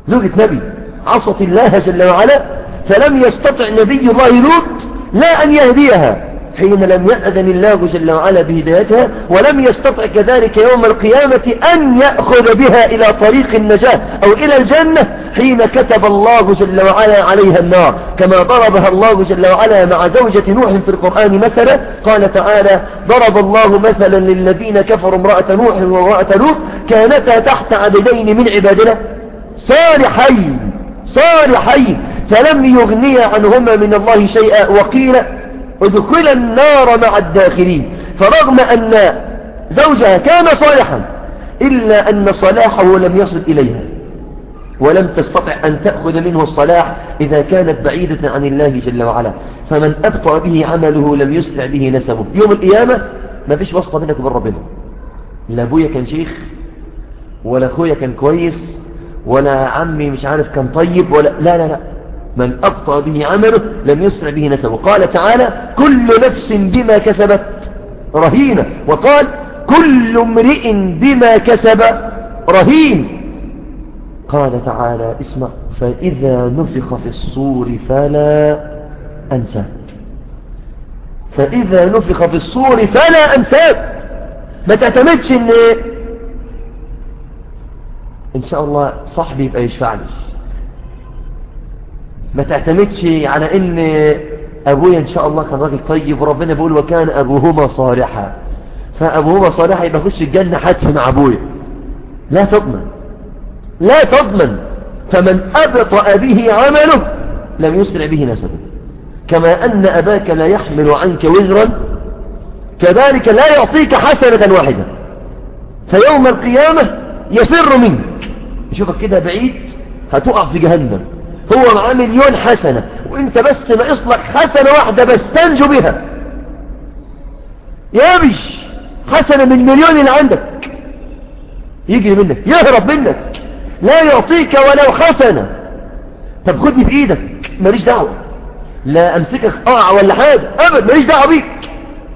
Speaker 1: زوجة نبي عصت الله جل وعلا فلم يستطع نبي الله لوط لا أن يهديها حين لم يأذن الله جل وعلا بهدايتها ولم يستطع كذلك يوم القيامة أن يأخذ بها إلى طريق النجاة أو إلى الجنة حين كتب الله جل وعلا عليها النار. كما ضربها الله جل وعلا مع زوجة نوح في القرآن مثلا قال تعالى ضرب الله مثلا للذين كفروا امرأة نوح وامرأة لوط كانتا تحت عبدين من عبادنا. صالحين صالحين. فلم يغني عنهما من الله شيئا. وقيل ادخل النار مع الداخلين. فرغم أن زوجها كان صالحا إلا أن صلاحه لم يصل إليها. ولم تستطع أن تأخذ منه الصلاح إذا كانت بعيدة عن الله جل وعلا. فمن أبطأ به عمله لم يسرع به نسبه. يوم القيامة ما فيش وسط بينك وبين ربنا. لا أبويا كان شيخ ولا أخويا كان كويس ولا عمي مش عارف كان طيب ولا لا لا لا. من أبطأ به عمله لم يسرع به نسبه قال تعالى كل نفس بما كسبت رهينة. وقال كل امرئ بما كسب رهين. قال تعالى اسمع فإذا نفخ في الصور فلا أنساب فإذا نفخ في الصور فلا أنساب ما تعتمدش إن إن شاء الله صاحبي يبقى يشفع لي ما تعتمدش على إن أبويا إن شاء الله كان راجل طيب وربنا بيقول وكان أبوهما صالحا. فأبوهما صالحا يبقى خش الجنة حتف مع أبويا. لا تضمن. لا تضمن. فمن أبطأ به عمله لم يسرع به نسبه. كما أن أباك لا يحمل عنك وزرا كذلك لا يعطيك حسنة واحدة. فيوم القيامة يفر منك. يشوفك كده بعيد هتقع في جهنم. هو معاه مليون حسنة وانت بس ناقص لك حسنة واحدة بس تنجو بها. يا بش حسنة من مليون اللي عندك. يجري منك يهرب منك. لا يعطيك ولو حسنة. طب خدني بإيدك ماليش دعوة. لا أمسكك قاع ولا حاجة أبد ماليش دعوة بيك.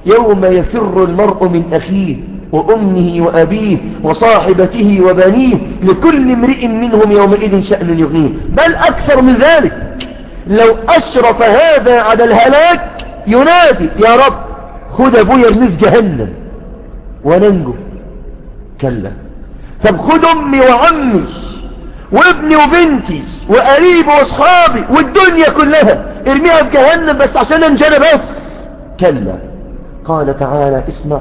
Speaker 1: يوم يفر المرء من أخيه. وأمه وأبيه وصاحبته وبنيه لكل امرئ منهم يومئذ شأن يغنيه. بل أكثر من ذلك لو أشرف هذا على الهلاك ينادي يا رب خد أبويا ارمي جهنم. وننجو. كلا. طب خد أمي وعمي وابني وبنتي وقريبي وأصحابي والدنيا كلها ارميها في جهنم بس عشان انجنا بس. كلا. قال تعالى اسمع.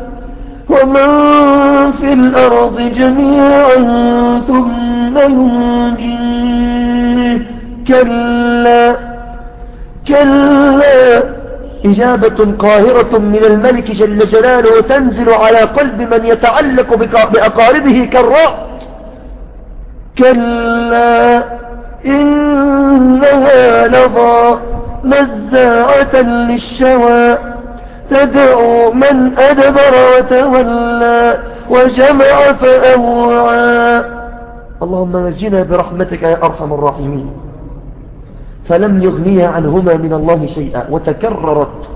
Speaker 1: ومن في الأرض جميعا ثم ينجيه. كلا كلا. إجابة قاهرة من الملك جل جلاله تنزل على قلب من يتعلق بأقاربه كالرأت كلا. إنها لظى نزاعة للشوى. تدعو من أدبر وتولى وجمع فأوعى. اللهم نجنا برحمتك يا أرحم الراحمين. فلم يغني عنهما من الله شيئا وتكررت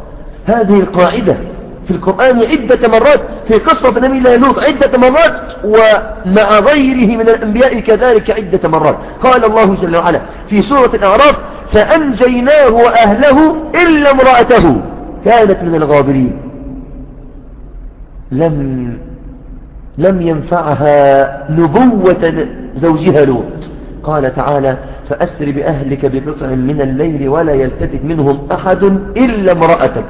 Speaker 1: هذه القاعدة في القرآن عدة مرات في قصة نبي الله لوط عدة مرات ومع غيره من الأنبياء كذلك عدة مرات. قال الله جل وعلا في سورة الأعراف فأنجيناه وأهله إلا امرأته. كانت من الغابرين. لم لم ينفعها نبوة زوجها لوط. قال تعالى فأسر بأهلك بقطع من الليل ولا يلتفت منهم أحد إلا امرأتك.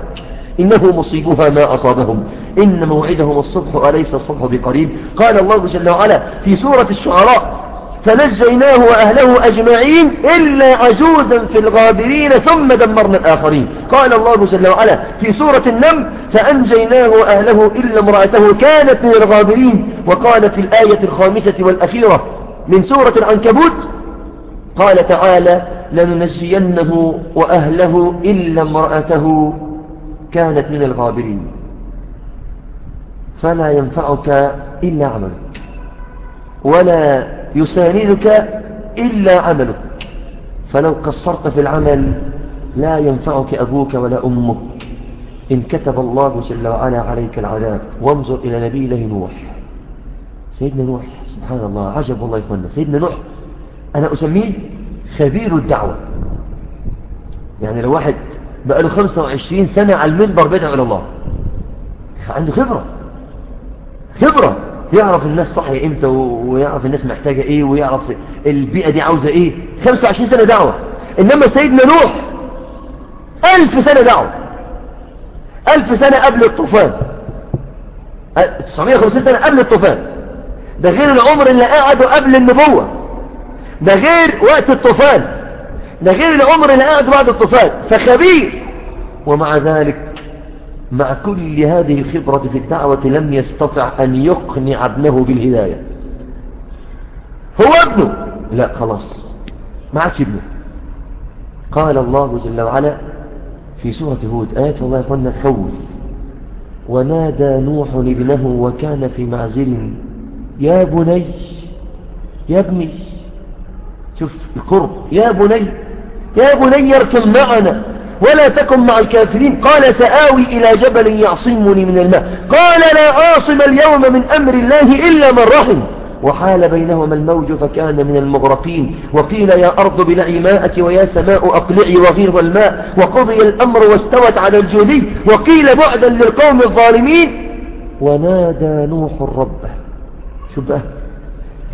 Speaker 1: إنه مصيبها ما أصابهم. إن موعدهم الصبح أليس الصبح بقريب. قال الله جل وعلا في سورة الشعراء فنجيناه وأهله أجمعين إلا عجوزا في الغابرين ثم دمرنا الآخرين. قال الله جل وعلا في سورة النم فأنجيناه وأهله إلا امرأته كانت من الغابرين. وقال في الآية الخامسة والأخيرة من سورة العنكبوت قال تعالى لننجينه وأهله إلا امرأته كانت من الغابرين. فلا ينفعك إلا عملك ولا يساندك إلا عملك. فلو قصرت في العمل لا ينفعك أبوك ولا أمك. إن كتب الله جل وعلا عليك العذاب وانظر إلى نبي الله نوح. سيدنا نوح سبحان الله عجب والله يخوانا سيدنا نوح أنا أسميه خبير الدعوة. يعني لو واحد بقاله 25 سنة على المنبر بيدعو إلى الله. عنده خبرة. خبرة. يعرف الناس صحي إمتى ويعرف الناس محتاجة إيه ويعرف البيئة دي عاوزة إيه. 25 سنة دعوة. انما سيدنا نوح ألف سنة دعوة. ألف سنة قبل الطوفان. 950 سنة قبل الطوفان. ده غير العمر اللي قعده قبل النبوة. ده غير وقت الطوفان. ده غير العمر اللي قعده بعد الطوفان. فخبير. ومع ذلك مع كل هذه الخبرة في الدعوة لم يستطع أن يقنع ابنه بالهداية. هو ابنه. لا خلاص. ما عادش ابنه. قال الله جل وعلا في سورة هود آيات والله يقولنا تخوف ونادى نوح ابنه وكان في معزل. يا بني يا ابني شوف القرب. يا بني يا بني اركب معنا. ولا تكن مع الكافرين. قال سآوي إلى جبل يعصمني من الماء. قال لا عاصم اليوم من أمر الله إلا من رحم. وحال بينهما الموج فكان من المغرقين. وقيل يا أرض بلعي ماءك ويا سماء أقلعي وغيظ الماء. وقضي الأمر واستوت على الجودي. وقيل بعدا للقوم الظالمين. ونادى نوح ربه شو بقى.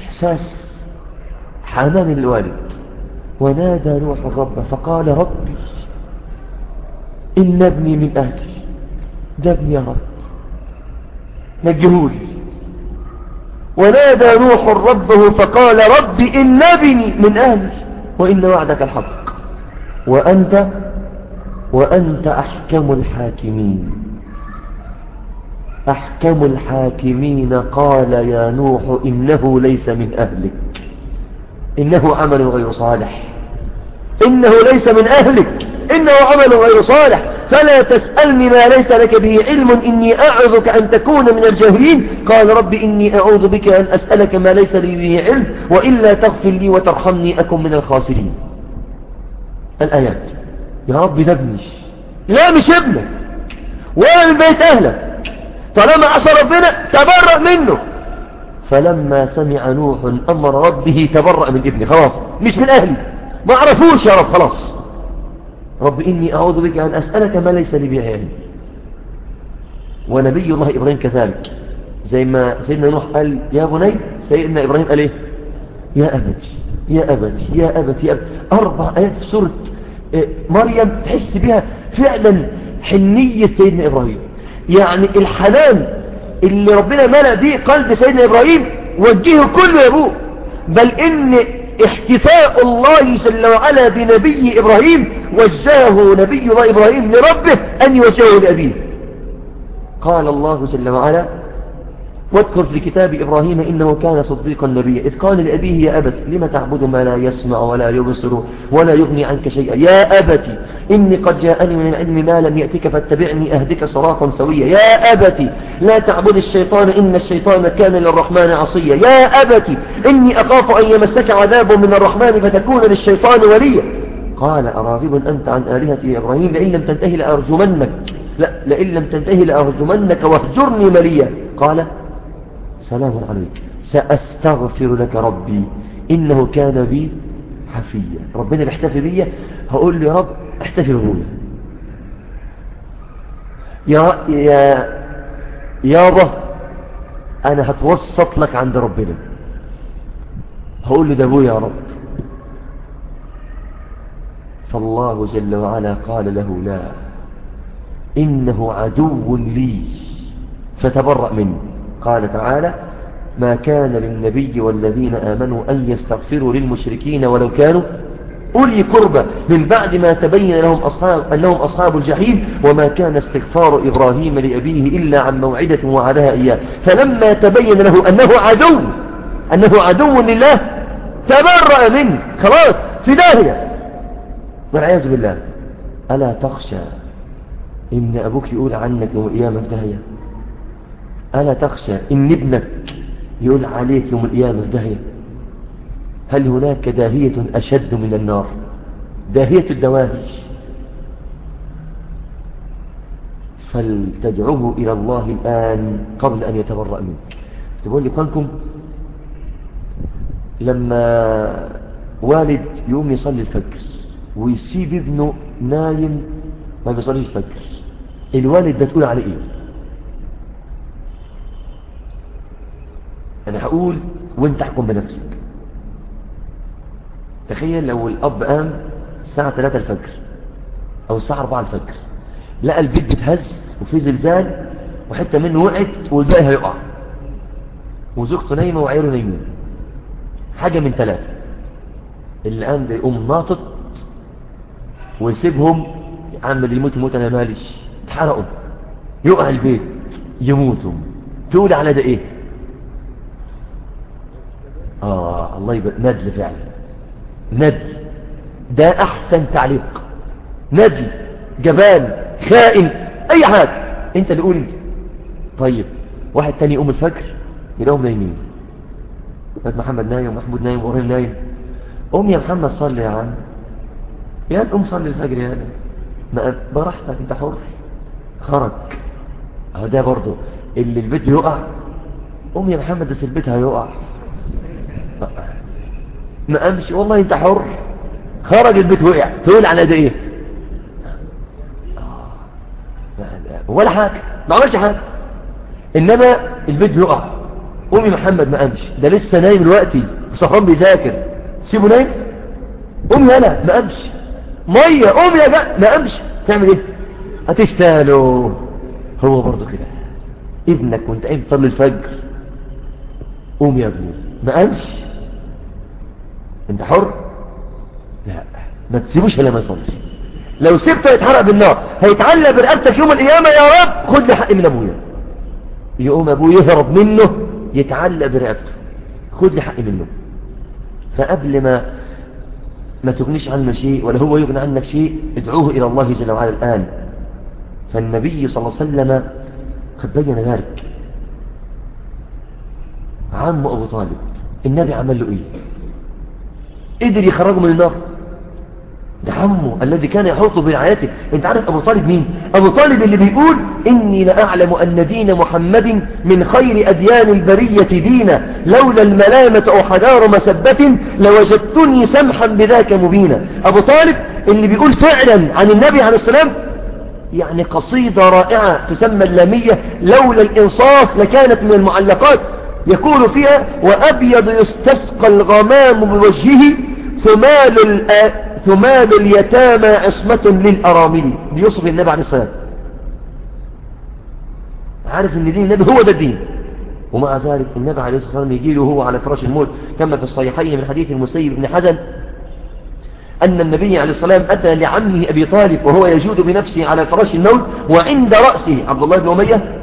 Speaker 1: إحساس حنان الوالد. ونادى نوح ربه فقال ربي إن ابني من أهلي ده ابني يا رب. نجهولي ونادى نوح ربه فقال رب إن ابني من أهلي وإن وعدك الحق. وأنت وأنت أحكم الحاكمين. أحكم الحاكمين قال يا نوح إنه ليس من أهلك. إنه عمل غير صالح. إنه ليس من أهلك. إنه عمل غير صالح. فلا تسألني ما ليس لك به علم. إني أعوذك أن تكون من الجاهلين. قال رب إني أعوذ بك أن أسألك ما ليس لي به علم. وإلا تغفر لي وترحمني أكن من الخاسرين. الآيات. يا رب ده ابني. لا مش ابنك. ولا من بيت أهلك. طالما عصى ربنا تبرأ منه. فلما سمع نوح أمر ربه تبرأ من ابنه. خلاص مش من أهلي. ما عرفوش يا رب خلاص. رب إني أعوذ بك أن أسألك ما ليس لي به علم ونبي الله إبراهيم كذلك. زي ما سيدنا نوح قال يا بني سيدنا إبراهيم قال إيه؟ يا أبت يا أبت يا أبت يا أبت. أربع آيات في سورة آه، مريم تحس بها فعلا حنية سيدنا إبراهيم. يعني الحنان اللي ربنا ملأ به قلب سيدنا إبراهيم وجهه كله أبوه بل إن احتفاء الله جل وعلا بنبي إبراهيم وجهه نبي الله إبراهيم لربه أن يوجهه لأبيه. قال الله جل وعلا واذكر في كتاب إبراهيم إنه كان صديقا نبيا إذ قال لأبيه يا أبت لم تعبد ما لا يسمع ولا يبصر ولا يغني عنك شيئا؟ يا أبت إني قد جاءني من العلم ما لم يأتك فاتبعني أهدك صراطا سويا. يا أبت لا تعبد الشيطان إن الشيطان كان للرحمن عصيا. يا أبت إني أخاف أن يمسك عذاب من الرحمن فتكون للشيطان وليا. قال أراغب أنت عن آلهتي يا إبراهيم؟ لئن لم تنتهي لأرجمنك لا لئن لم تنتهي لأرجمنك واهجرني مليا. قال سلام عليك. سأستغفر لك ربي. إنه كان بي حفيا. ربنا بيحتفي بي هقول له يا رب احتفي بابويا يا يا يابا أنا هتوسط لك عند ربنا. هقول له ده أبويا يا رب. فالله جل وعلا قال له لا. إنه عدو لي. فتبرأ منه قال تعالى ما كان للنبي والذين آمنوا أن يستغفروا للمشركين ولو كانوا أولي قربى من بعد ما تبين لهم أصحاب أنهم أصحاب الجحيم وما كان استغفار إبراهيم لأبيه إلا عن موعدة وعدها إياه. فلما تبين له أنه عدو أنه عدو لله تبرأ منه. خلاص في داهية والعياذ بالله. ألا تخشى إن أبوك يقول عنك يوم القيامة داهية ألا تخشى إن ابنك يقول عليك يوم القيامة في داهية؟ هل هناك داهية أشد من النار؟ داهية الدواهي فلتدعوه إلى الله الآن قبل أن يتبرأ منك. تقول لكم لما والد يقوم يصلي الفجر ويسيب ابنه نايم ما بيصليش الفجر الوالد ده تقول عليه إيه؟ أنا هقول وانت احكم بنفسك. تخيل لو الأب قام الساعة 3 الفجر أو الساعة 4 الفجر لقى البيت بيتهز وفي زلزال وحتة منه وقعت والباقي هيقع. وزوجته نايمة وعيره نايمين. حاجة من ثلاثة اللي قام ده يقوم ناطط ويسيبهم عم اللي يموت يموت أنا ماليش. اتحرقوا. يقع البيت يموتوا. تقول على ده إيه؟ آه الله يبقى ندل فعلا. ندل. ده أحسن تعليق. ندل. جبان. خائن. أي حاجة. أنت اللي قول أنت. طيب. واحد تاني يقوم الفجر. يلاقيهم نايمين. بات محمد نايم ومحمود نايم وابراهيم نايم. قوم يا محمد صلي يا عم. يا قوم صلي الفجر يا ما براحتك أنت حر. خرج. اهو ده برضه. اللي البيت يقع قوم يا محمد بس البيت هيقع. ما أمشي. والله أنت حر. خرج البيت وقع. تقول على ده إيه؟ ولا حاجة. ما عملش حاجة. إنما البيت يقع قوم يا محمد ما أمشي. ده لسه نايم دلوقتي. وصحران بيذاكر. سيبه نايم؟ قوم يلا ما أمشي. مية. قوم يا بقى ما أمشي. تعمل إيه؟ هتشتغلوا. هو برضه كده. ابنك وأنت قايم تصلي الفجر. قوم يا ابني. ما قامش انت حر؟ لا ما تسيبوش الا ما يصلي لو سبته يتحرق بالنار. هيتعلق برقبتك يوم القيامة يا رب. خد لي حق من أبويا. يقوم ابوه يهرب منه يتعلق برقبته. خد لي حق منه. فقبل ما ما تغنيش عنه شيء ولا هو يغني عنك شيء ادعوه إلى الله جل وعلا الآن. فالنبي صلى الله عليه وسلم قد بين ذلك. عم أبو طالب النبي عمل له إيه؟ قدر يخرجه من النار. ده عمه الذي كان يحوط برعايته انت عارف أبو طالب مين؟ أبو طالب اللي بيقول إني لأعلم أن دين محمد من خير أديان البرية دينا لولا الملامة أو حذار مسبة لوجدتني سمحا بذاك مبينا. أبو طالب اللي بيقول فعلا عن النبي عليه السلام يعني قصيدة رائعة تسمى اللامية لولا الإنصاف لكانت من المعلقات. يقول فيها وأبيض يستسقى الغمام بوجهه ثمال ثمال اليتامى عصمة للأرامل. بيوصف النبي عليه الصلاة عارف إن دين النبي هو ده الدين. ومع ذلك النبي عليه الصلاة والسلام يجي له هو على فراش الموت كما في الصحيحين من حديث المسيب بن حزن أن النبي عليه الصلاة والسلام أتى لعمه أبي طالب وهو يجود بنفسه على فراش الموت وعند رأسه عبد الله بن أمية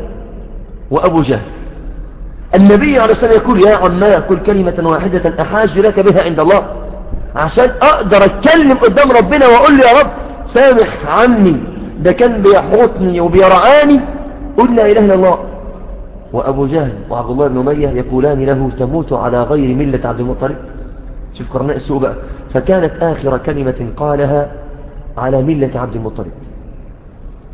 Speaker 1: وأبو جهل. النبي عليه الصلاة والسلام يقول يا عما كل كلمة واحدة أحاج لك بها عند الله. عشان أقدر أتكلم قدام ربنا وأقول له يا رب سامح عني ده كان بيحوطني وبيرعاني. قل لا إله إلا الله. وأبو جهل وعبد الله بن أمية يقولان له تموت على غير ملة عبد المطلب. شوف قرناء السوء بقى. فكانت آخر كلمة قالها على ملة عبد المطلب.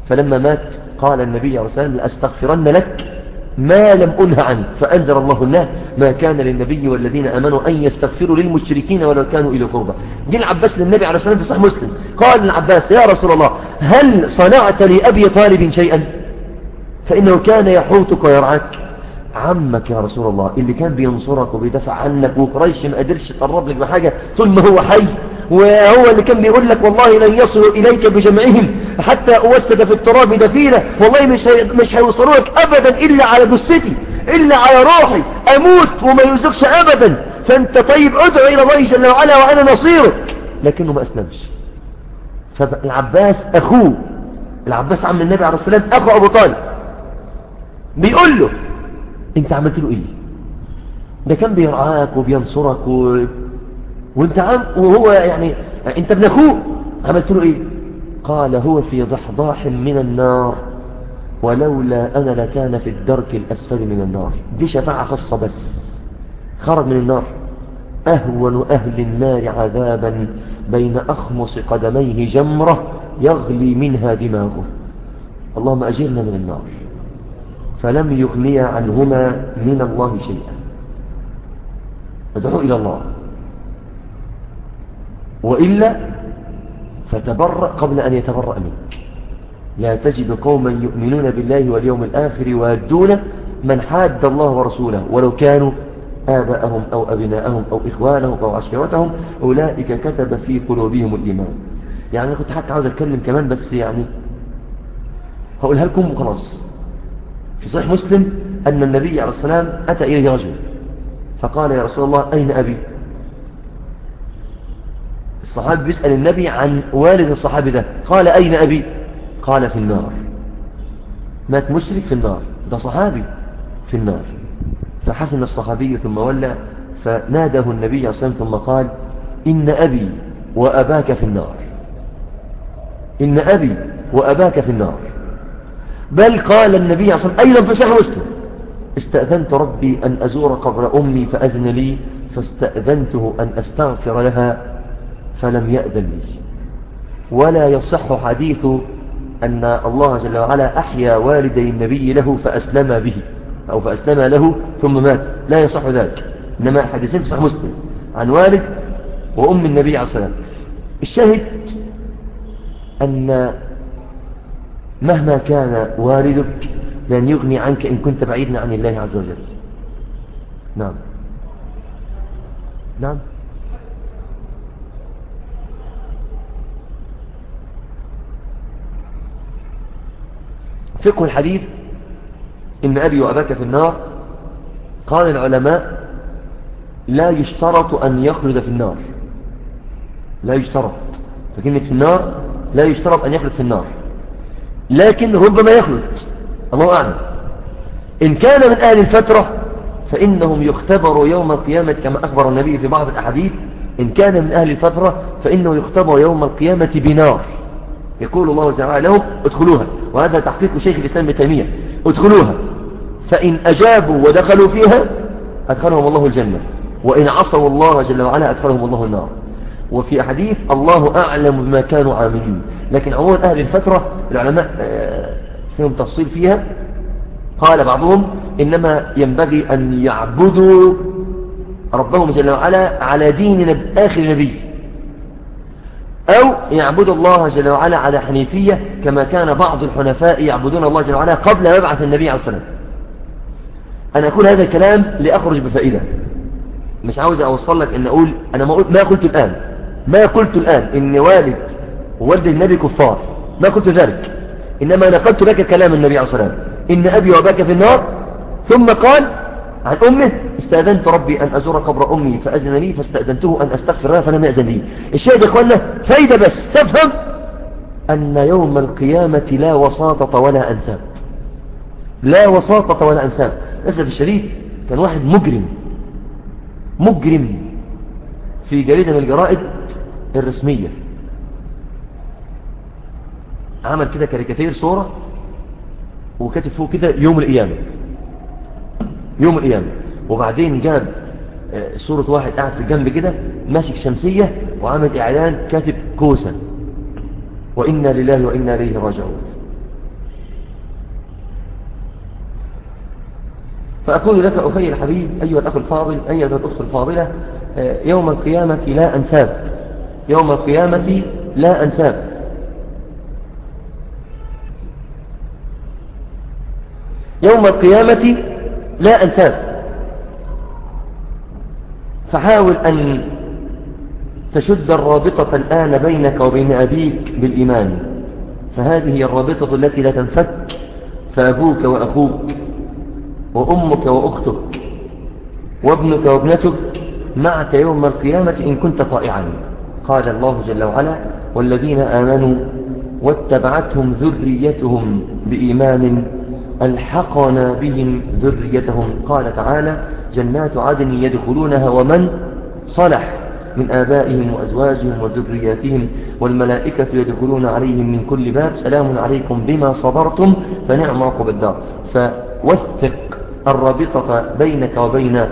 Speaker 1: فلما مات قال النبي عليه الصلاة والسلام لأستغفرن لك ما لم أنه عنه فأنزل الله الله ما كان للنبي والذين أمنوا أن يستغفروا للمشركين ولو كانوا إلى قربى. جه العباس للنبي عليه والسلام في صحيح مسلم. قال العباس يا رسول الله هل صنعت لأبي طالب شيئا؟ فإنه كان يحوطك ويرعاك. عمك يا رسول الله اللي كان بينصرك وبيدافع عنك وقريش ما قدرش تقرب لك بحاجة طول ما هو حي وهو اللي كان بيقول لك والله لن يصلوا إليك بجمعهم حتى أوسد في التراب دفينة والله مش هي مش هيوصلوا لك أبدا إلا على جثتي إلا على روحي أموت وما يرزقش أبدا فأنت طيب ادعو إلى الله جل وعلا وأنا نصيرك. لكنه ما أسلمش. فالعباس أخوه العباس عم النبي عليه الصلاة والسلام أخو أبو طالب بيقول له انت عملت له إيه؟ ده كان بيرعاك وبينصرك و... وانت عم وهو يعني انت ابن أخوه عملت له إيه؟ قال هو في ضحضاح من النار ولولا أنا لكان في الدرك الأسفل من النار. دي شفاعة خاصة بس خرج من النار. أهون أهل النار عذابا بين أخمص قدميه جمرة يغلي منها دماغه. اللهم أجرنا من النار. فلم يغني عنهما من الله شيئا. ادعو إلى الله. وإلا فتبرأ قبل أن يتبرأ منك. لا تجد قوما يؤمنون بالله واليوم الآخر ويدون من حاد الله ورسوله ولو كانوا آباءهم أو أبناءهم أو إخوانهم أو عشيرتهم أولئك كتب في قلوبهم الإيمان. يعني أنا كنت حتى عاوز أتكلم كمان بس يعني. هقولها لكم وخلاص في صحيح مسلم أن النبي عليه السلام أتى إليه رجل فقال يا رسول الله أين أبي؟ الصحابي بيسأل النبي عن والد الصحابي ده قال أين أبي؟ قال في النار. مات مشرك في النار ده صحابي في النار. فحسن الصحابي ثم ولى فناده النبي عليه الصلاة والسلام ثم قال إن أبي وأباك في النار. إن أبي وأباك في النار. بل قال النبي عليه الصلاة والسلام أيضا في صحيح مسلم. استأذنت ربي أن أزور قبر أمي فأذن لي فاستأذنته أن أستغفر لها فلم يأذن لي. ولا يصح حديث أن الله جل وعلا أحيا والدي النبي له فأسلم به أو فأسلم له ثم مات. لا يصح ذلك. إنما حديثين في صحيح مسلم. عن والد وأم النبي عليه الصلاة والسلام الشاهد أن مهما كان والدك لن يغني عنك إن كنت بعيدا عن الله عز وجل. نعم. نعم. فقه الحديث إن أبي وأباك في النار قال العلماء لا يشترط أن يخلد في النار. لا يشترط. فكلمة في النار لا يشترط أن يخلد في النار. لكن ربما يخلد الله أعلم. إن كان من أهل الفترة فإنهم يختبروا يوم القيامة كما أخبر النبي في بعض الأحاديث. إن كان من أهل الفترة فإنه يختبر يوم القيامة بنار. يقول الله تعالى لهم ادخلوها. وهذا تحقيق شيخ الإسلام بتيمية ادخلوها. فإن أجابوا ودخلوا فيها أدخلهم الله الجنة. وإن عصوا الله جل وعلا أدخلهم الله النار. وفي حديث الله أعلم بما كانوا عاملين. لكن عموما أهل الفترة العلماء آه، فيهم تفصيل فيها. قال بعضهم إنما ينبغي أن يعبدوا ربهم جل وعلا على دين آخر نبي. أو يعبد الله جل وعلا على حنيفية كما كان بعض الحنفاء يعبدون الله جل وعلا قبل مبعث النبي عليه الصلاة والسلام. أنا أقول هذا الكلام لأخرج بفائدة. مش عاوز أوصل لك أن أقول أنا ما قلت الآن. ما قلت الآن إن والد ووالد النبي كفار. ما قلت ذلك. إنما نقلت لك كلام النبي عليه الصلاة والسلام. إن أبي وأباك في النار. ثم قال عن أمه استأذنت ربي أن أزور قبر أمي فأذن لي فاستأذنته أن أستغفر لها فلم يأذن لي. الشيء يا إخوانا فايدة بس. تفهم؟ أن يوم القيامة لا وساطة ولا أنساب. لا وساطة ولا أنساب. للأسف الشديد كان واحد مجرم. مجرم. في جريدة من الجرائد الرسمية. عمل كده كاريكاتير صورة وكاتب فوق كده يوم القيامة. يوم القيامة. وبعدين جاب آه، صورة واحد قاعد في الجنب كده ماسك شمسية وعمل إعلان كاتب كوسة. وإنا لله وإنا إليه راجعون. فأقول لك أخي الحبيب أيها الأخ الفاضل أيها الأخت الفاضلة آه، يوم القيامة لا أنساب. يوم القيامة لا أنساب. يوم القيامة لا أنساب. فحاول أن تشد الرابطة الآن بينك وبين أبيك بالإيمان. فهذه هي الرابطة التي لا تنفك. فأبوك وأخوك وأمك وأختك وابنك وابنتك معك يوم القيامة إن كنت طائعا. قال الله جل وعلا والذين آمنوا واتبعتهم ذريتهم بإيمان ألحقنا بهم ذريتهم. قال تعالى جنات عدن يدخلونها ومن؟ صلح من آبائهم وأزواجهم وذرياتهم والملائكة يدخلون عليهم من كل باب. سلام عليكم بما صبرتم فنعم عقب الدار. فوثق الرابطة بينك وبين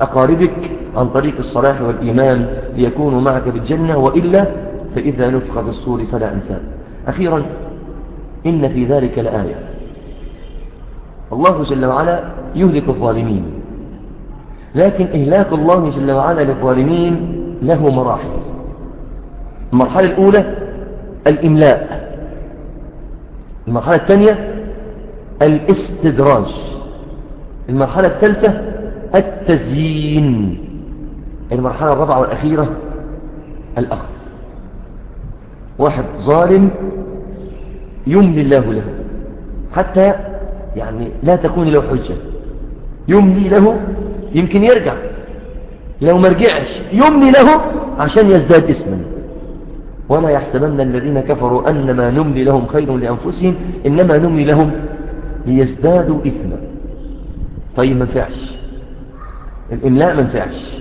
Speaker 1: أقاربك عن طريق الصلاح والإيمان ليكونوا معك بالجنة وإلا فإذا نفخ في الصور فلا أنسان أخيرا إن في ذلك لآية. الله جل وعلا يهلك الظالمين. لكن إهلاك الله جل وعلا للظالمين له مراحل. المرحلة الأولى الإملاء. المرحلة الثانية الاستدراج. المرحلة الثالثة التزيين. المرحلة الرابعة والأخيرة الأخذ. واحد ظالم يملي الله له. حتى يعني لا تكون له حجة. يملي له يمكن يرجع. لو ما رجعش يملي له عشان يزداد اسما ولا يحسبن الذين كفروا أنما نملي لهم خير لأنفسهم إنما نملي لهم ليزدادوا إثما. طيب ما نفعش. الإملاء ما نفعش.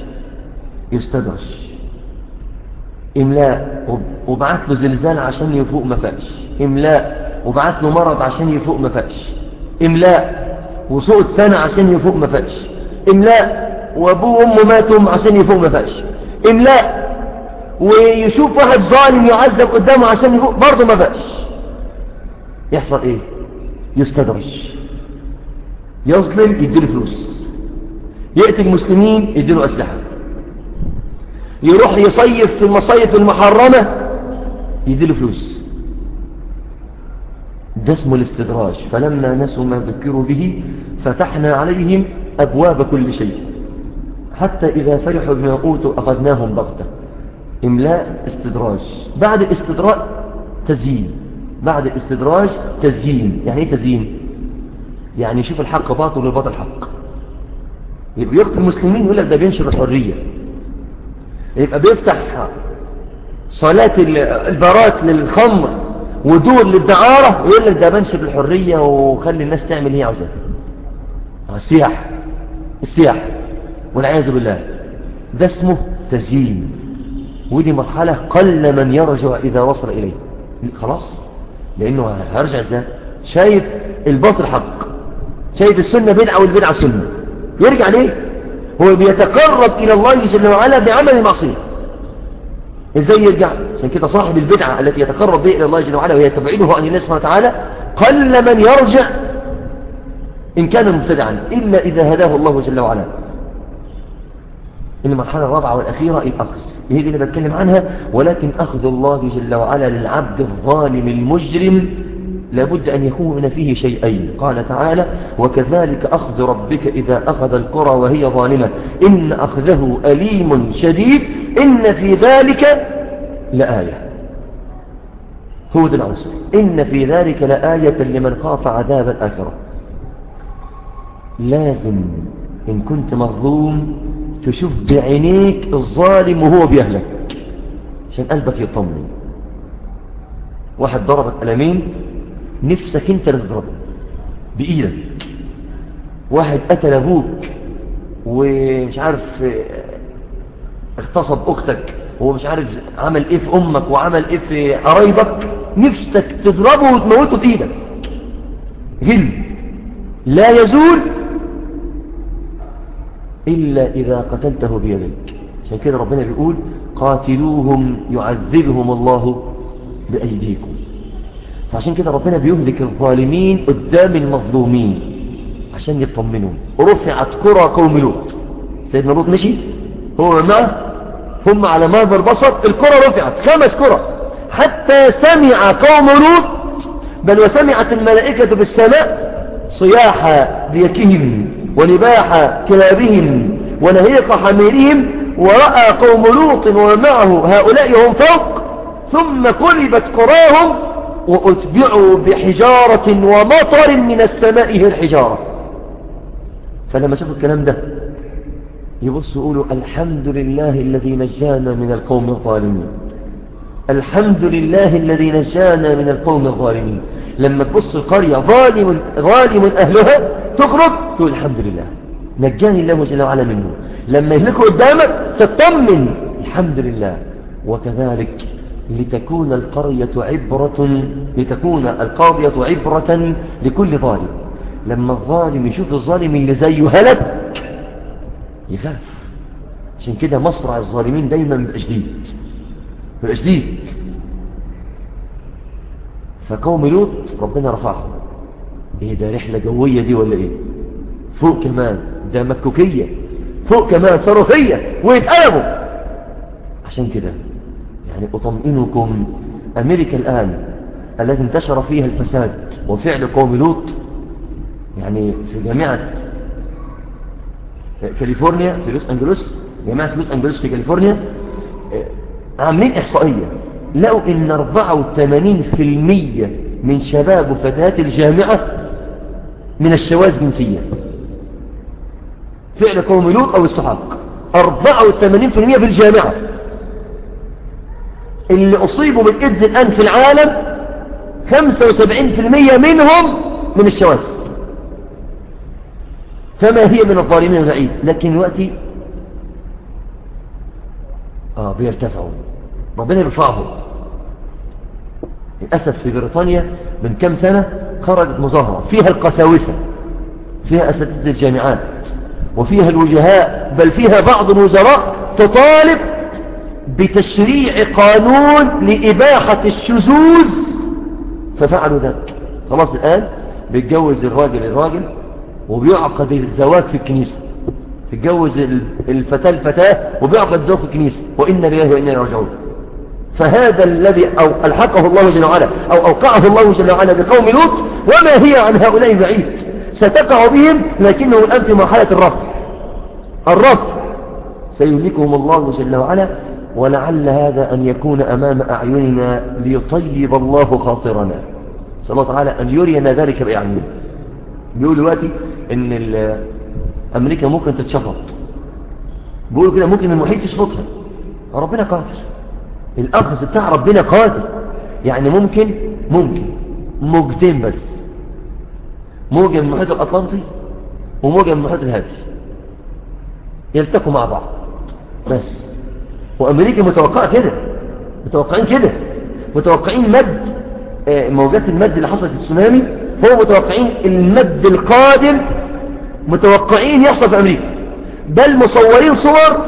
Speaker 1: يستدرج. إملاء وبعت له زلزال عشان يفوق ما فاش إملاء وبعت له مرض عشان يفوق ما فاش إملاء وصوت سنة عشان يفوق ما فاش إملاء وأبوه وأمه ماتوا عشان يفوق ما فاش إملاء ويشوف واحد ظالم يعذب قدامه عشان يفوق برضه ما فاش يحصل إيه؟ يستدرج. يظلم يديله فلوس. يقتل المسلمين يديله أسلحة. يروح يصيف في المصايف المحرمة يديله فلوس. ده اسمه الاستدراج فلما نسوا ما ذكروا به فتحنا عليهم أبواب كل شيء. حتى إذا فرحوا بما أوتوا أخذناهم ضغطة إملاء استدراج. بعد الاستدراج تزيين. بعد الاستدراج تزيين. يعني إيه تزيين؟ يعني شوف الحق باطل والباطل حق. يبقى يقتل المسلمين يقول لك ده بينشر الحرية. يبقى بيفتح صلاة البارات للخمر. ودور للدعارة ويقول لك ده بنشر الحرية وخلي الناس تعمل هي عاوزاه. السياح السياح والعياذ بالله. ده اسمه تزيين. ودي مرحلة قل من يرجع إذا وصل إليه. خلاص؟ لأنه هرجع إزاي؟ شايف الباطل حق. شايف السنة بدعة والبدعة سنة. يرجع ليه؟ هو بيتقرب إلى الله جل وعلا بعمل المعصية. إزاي يرجع؟ عشان كده صاحب البدعة التي يتقرب بها إلى الله جل وعلا وهي تبعده عن الله سبحانه وتعالى قل من يرجع إن كان مبتدعا إلا إذا هداه الله جل وعلا. المرحلة الرابعة والأخيرة الأخذ دي اللي بتكلم عنها ولكن أخذ الله جل وعلا للعبد الظالم المجرم لابد أن يكون فيه شيئين. قال تعالى وكذلك أخذ ربك إذا أخذ القرى وهي ظالمة. إن أخذه أليم شديد. إن في ذلك لآية. هود العنصر إن في ذلك لآية لمن خاف عذاب الآخرة. لازم إن كنت مظلوم تشوف بعينيك الظالم وهو بيهلك. عشان قلبك يطمن. واحد ضربك ألمين نفسك انت اللي تضربه. بإيدك. واحد قتل أبوك ومش عارف اغتصب أختك ومش عارف عمل إيه في أمك وعمل إيه في قرايبك. نفسك تضربه وتموته بإيدك. غل لا يزول؟ إلا إذا قتلته بيدك. عشان كده ربنا بيقول قاتلوهم يعذبهم الله بأيديكم. فعشان كده ربنا بيهلك الظالمين قدام المظلومين عشان يطمنوا رفعت كرة قوم لوط. سيدنا لوط مشي. هو معه هم على ماذا البصر. الكرة رفعت. خمس كرة حتى سمع قوم لوط. بل وسمعت الملائكة بالسماء صياح ديكهم ونباح كلابهم ونهيق حميرهم. ورأى قوم لوط ومعه هؤلاء هم فوق. ثم قلبت قراهم وأتبعوا بحجارة ومطر من السماء هي الحجارة فلما شافوا الكلام ده يبصوا يقولوا الحمد لله الذي نجانا من القوم الظالمين. الحمد لله الذي نجانا من القوم الظالمين. لما تبص القرية ظالم, ظالم أهلها تخرج تقول الحمد لله. نجاني الله جل وعلا منه. لما يهلكوا قدامك تطمن. الحمد لله. وكذلك لتكون القرية عبرة لتكون القاضية عبرة لكل ظالم. لما الظالم يشوف الظالم اللي زيه هلك يخاف. عشان كده مصرع الظالمين دايما بيبقى شديد. بيبقى شديد. فقوم لوط ربنا رفعهم إيه ده رحلة جوية دي ولا إيه؟ فوق كمان. ده مكوكية. فوق كمان صاروخية. ويتقلبوا. عشان كده يعني أطمئنكم. أمريكا الآن التي انتشر فيها الفساد وفعل قوم لوط يعني في جامعة كاليفورنيا في لوس أنجلوس جامعة لوس أنجلوس في كاليفورنيا عاملين إحصائية. لقوا إن 84% من شباب وفتيات الجامعة من الشواذ جنسيا فعل قوم لوط أو السحاق 84% في الجامعة. اللي أصيبوا بالإيدز الآن في العالم 75% منهم من الشواذ. فما هي من الظالمين البعيد لكن دلوقتي آه بيرتفعوا. ربنا يرفعهم. للأسف في بريطانيا من كم سنة خرجت مظاهرة. فيها القساوسة فيها أساتذة الجامعات وفيها الوجهاء بل فيها بعض الوزراء تطالب بتشريع قانون لإباحة الشذوذ ففعلوا ذلك. خلاص الآن بيتجوز الراجل الراجل وبيعقد الزواج في الكنيسة. تتجوز الفتاة الفتاة وبيعقد الزواج في الكنيسة. وإن لله وإنا راجعون. فهذا الذي أو ألحقه الله جل وعلا أو أوقعه الله جل وعلا بقوم لوط وما هي عن هؤلاء بعيد. ستقع بهم لكنه الآن في مرحلة الرفض. الرفض سيهلكهم الله جل وعلا ولعل هذا أن يكون أمام أعيننا ليطيب الله خاطرنا. صلى الله تعالى أن يرينا ذلك بأعيننا. بيقول دلوقتي إن أمريكا ممكن تتشفط. بيقولوا كده ممكن المحيط يشفطها. ربنا قادر الأخذ بتاع ربنا قادر يعني ممكن؟ ممكن. موجتين بس. موجة من المحيط الأطلنطي وموجة من المحيط الهادي يلتقوا مع بعض. بس. وأمريكا متوقعة كده متوقعين كده متوقعين مد آه، موجات المد اللي حصلت السونامي هو متوقعين المد القادم متوقعين يحصل في أمريكا. بل مصورين صور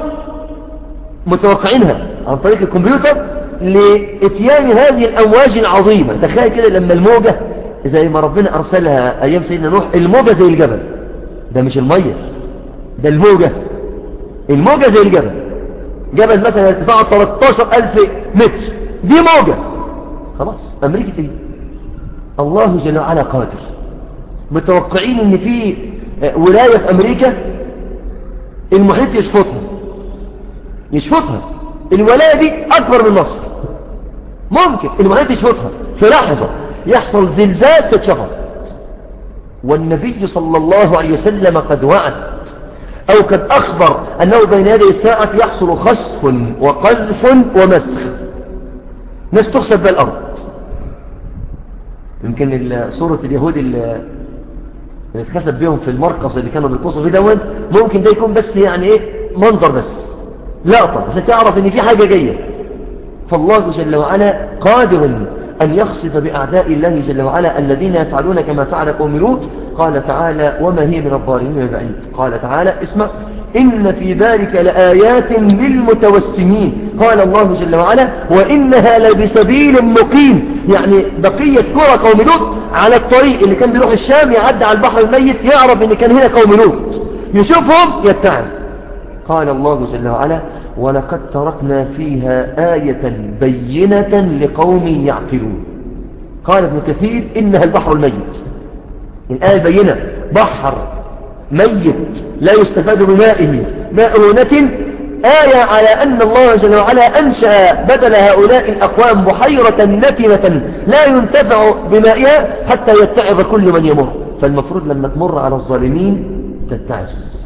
Speaker 1: متوقعينها عن طريق الكمبيوتر لإتيان هذه الأمواج العظيمة. تخيل كده لما الموجة زي ما ربنا أرسلها أيام سيدنا نوح الموجة زي الجبل. ده مش المية ده الموجة. الموجة زي الجبل. جبل مثلا ارتفاعه 13000 متر. دي موجة. خلاص أمريكا إيه الله جل وعلا قادر. متوقعين إن في ولاية في أمريكا المحيط يشفطها. يشفطها. الولاية دي أكبر من مصر. ممكن المحيط يشفطها. في لحظة يحصل زلزال تتشفط والنبي صلى الله عليه وسلم قد وعد أو قد أخبر أنه بين يدي الساعة يحصل خسف وقذف ومسخ. ناس تخسف بالأرض. يمكن صورة اليهود اللي اتخسف بهم في المرقص اللي كانوا بيقصوا فيه دون ممكن ده يكون بس يعني إيه منظر بس. لقطة عشان تعرف إن في حاجة جاية. فالله جل وعلا قادر أن يخصف بأعداء الله جل وعلا الذين يفعلون كما فعل قوم لوط. قال تعالى وما هي من الظالمين بعيد. قال تعالى اسمع. إن في ذلك لآيات للمتوسمين. قال الله جل وعلا وإنها لبسبيل مقيم. يعني بقية كرة قوم لوط على الطريق اللي كان بيروح الشام يعدي على البحر الميت يعرف إن كان هنا قوم لوط. يشوفهم يتعب. قال الله جل وعلا ولقد تركنا فيها آية بينة لقوم يعقلون. قال ابن كثير إنها البحر الميت. الآية بينة بحر ميت لا يستفاد بمائه ماء آية على أن الله جل وعلا أنشأ بدل هؤلاء الأقوام بحيرة نتنة لا ينتفع بمائها حتى يتعظ كل من يمر. فالمفروض لما تمر على الظالمين تتعز.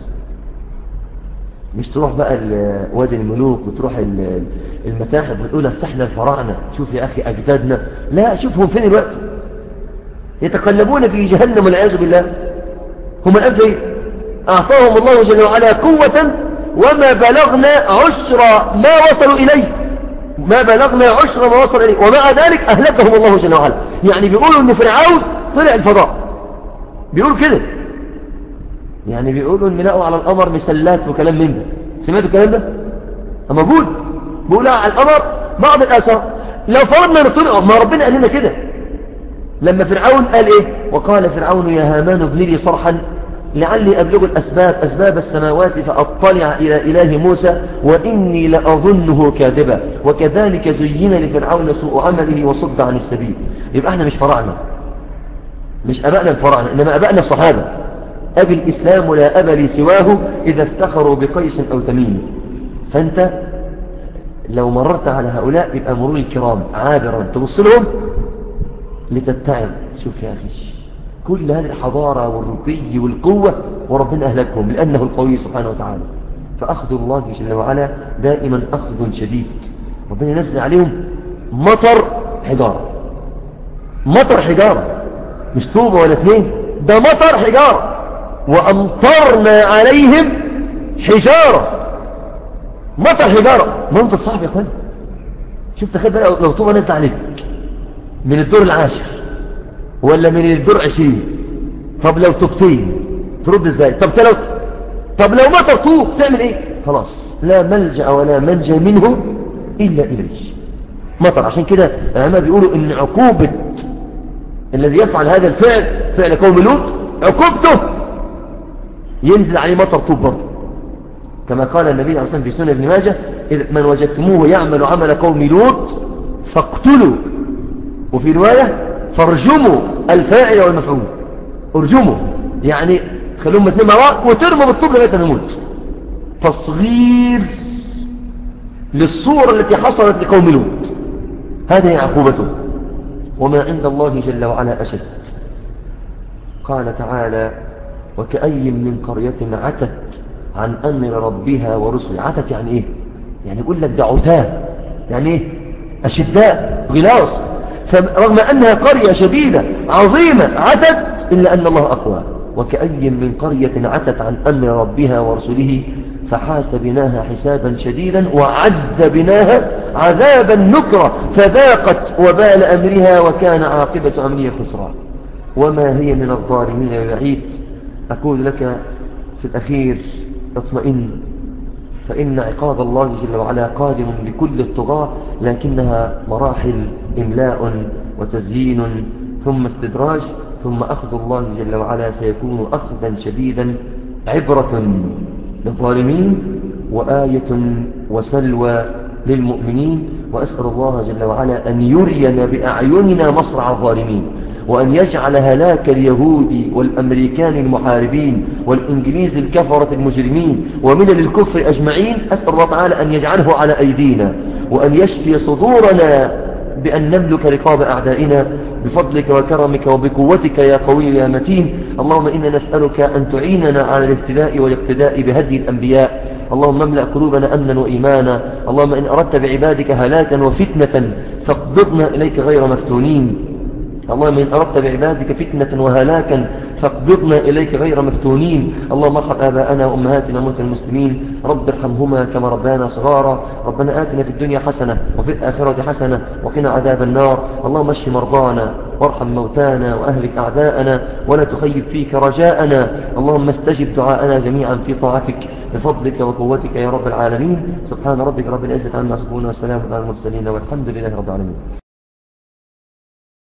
Speaker 1: مش تروح بقى وادي الملوك وتروح المتاحف وتقول استحنا الفراعنة. شوف يا أخي أجدادنا. لا شوفهم فين الوقت؟ يتقلبون في جهنم والعياذ بالله. هم الآن فين؟ أعطاهم الله جل وعلا قوة وما بلغنا عشر ما وصلوا إليه. ما بلغنا عشر ما وصلوا إليه. ومع ذلك أهلكهم الله جل وعلا. يعني بيقولوا أن فرعون طلع الفضاء. بيقولوا كده. يعني بيقولوا إن لقوا على القمر مسلات وكلام من ده. سمعتوا الكلام ده؟ موجود بيقولوا على القمر بعض الآثار. لو فرضنا نطلع ما ربنا قال لنا كده. لما فرعون قال إيه؟ وقال فرعون يا هامان ابن لي صرحا لعلي أبلغ الأسباب أسباب السماوات فأطلع إلى إله موسى وإني لأظنه كاذبا. وكذلك زين لفرعون سوء عمله وصد عن السبيل. يبقى إحنا مش فرعنا. مش أبائنا الفراعنة إنما أبائنا الصحابة. أبي الإسلام لا أبا لي سواه إذا افتخروا بقيس أو تميم. فأنت لو مررت على هؤلاء يبقى مرور الكرام عابرا تبص لهم لتتعب. شوف يا أخي كل هذه الحضارة والرقي والقوة وربنا أهلكهم لأنه القوي سبحانه وتعالى. فأخذ الله جل وعلا دائما أخذ شديد. ربنا ينزل عليهم مطر حجارة. مطر حجارة. مش طوبة ولا اثنين ده مطر حجارة. وأمطرنا عليهم حجارة. مطر حجارة. منظر صعب يا أخوان. شوف تخيل بقى لو طوبة نزل عليك من الدور العاشر ولا من الدور عشرين؟ طب لو طوبتين ترد إزاي؟ طب تلو طب لو مطر طوب تعمل إيه؟ خلاص لا ملجأ ولا منجا منه إلا إليه مطر. عشان كده العلماء بيقولوا إن عقوبة الذي يفعل هذا الفعل فعل قوم لوط عقوبته ينزل عليه مطر طوب برضه. كما قال النبي عليه الصلاة والسلام في سنة ابن ماجه من وجدتموه يعمل عمل قوم لوط فاقتلوا. وفي رواية فارجموا الفاعل والمفعول. ارجموا. يعني خلوهم اثنين مع بعض وترموا بالطوب لغاية نموت تصغير للصورة التي حصلت لقوم لوط. هذه عقوبته وما عند الله جل وعلا أشد. قال تعالى وكأي من قرية عتت عن أمر ربها ورسله. عتت يعني إيه؟ يعني يقول لك ده عتاة. يعني إيه؟ أشداء غلاص فرغم أنها قرية شديدة عظيمة عتت إلا أن الله أقوى. وكأي من قرية عتت عن أمر ربها ورسله فحاسبناها حسابا شديدا وعذبناها عذابا نكرا فذاقت وبال أمرها وكان عاقبة أمرها خسرا. وما هي من الظالمين بعيد أقول لك في الأخير اطمئن فإن عقاب الله جل وعلا قادم لكل الطغاة لكنها مراحل إملاء وتزيين ثم استدراج ثم أخذ الله جل وعلا سيكون أخذا شديدا عبرة للظالمين وآية وسلوى للمؤمنين وأسأل الله جل وعلا أن يرينا بأعيننا مصرع الظالمين. وأن يجعل هلاك اليهود والأمريكان المحاربين والإنجليز الكفرة المجرمين ومن الكفر أجمعين أسأل الله تعالى أن يجعله على أيدينا وأن يشفي صدورنا بأن نملك رقاب أعدائنا. بفضلك وكرمك وبقوتك يا قوي يا متين. اللهم إنا نسألك أن تعيننا على الاهتداء والاقتداء بهدي الأنبياء. اللهم املأ قلوبنا أمنا وإيمانا. اللهم إن أردت بعبادك هلاكا وفتنة فاقبضنا إليك غير مفتونين. اللهم إن أردت بعبادك فتنة وهلاكا فاقبضنا إليك غير مفتونين. اللهم ارحم آباءنا وأمهاتنا موت المسلمين. رب ارحمهما كما ربانا صغارا. ربنا آتنا في الدنيا حسنة وفي الآخرة حسنة وقنا عذاب النار. اللهم اشف مرضانا وارحم موتانا وأهلك أعداءنا ولا تخيب فيك رجاءنا. اللهم استجب دعاءنا جميعا في طاعتك بفضلك وقوتك يا رب العالمين. سبحان ربك رب العزة عما يصفون والسلام على المرسلين والحمد لله رب العالمين.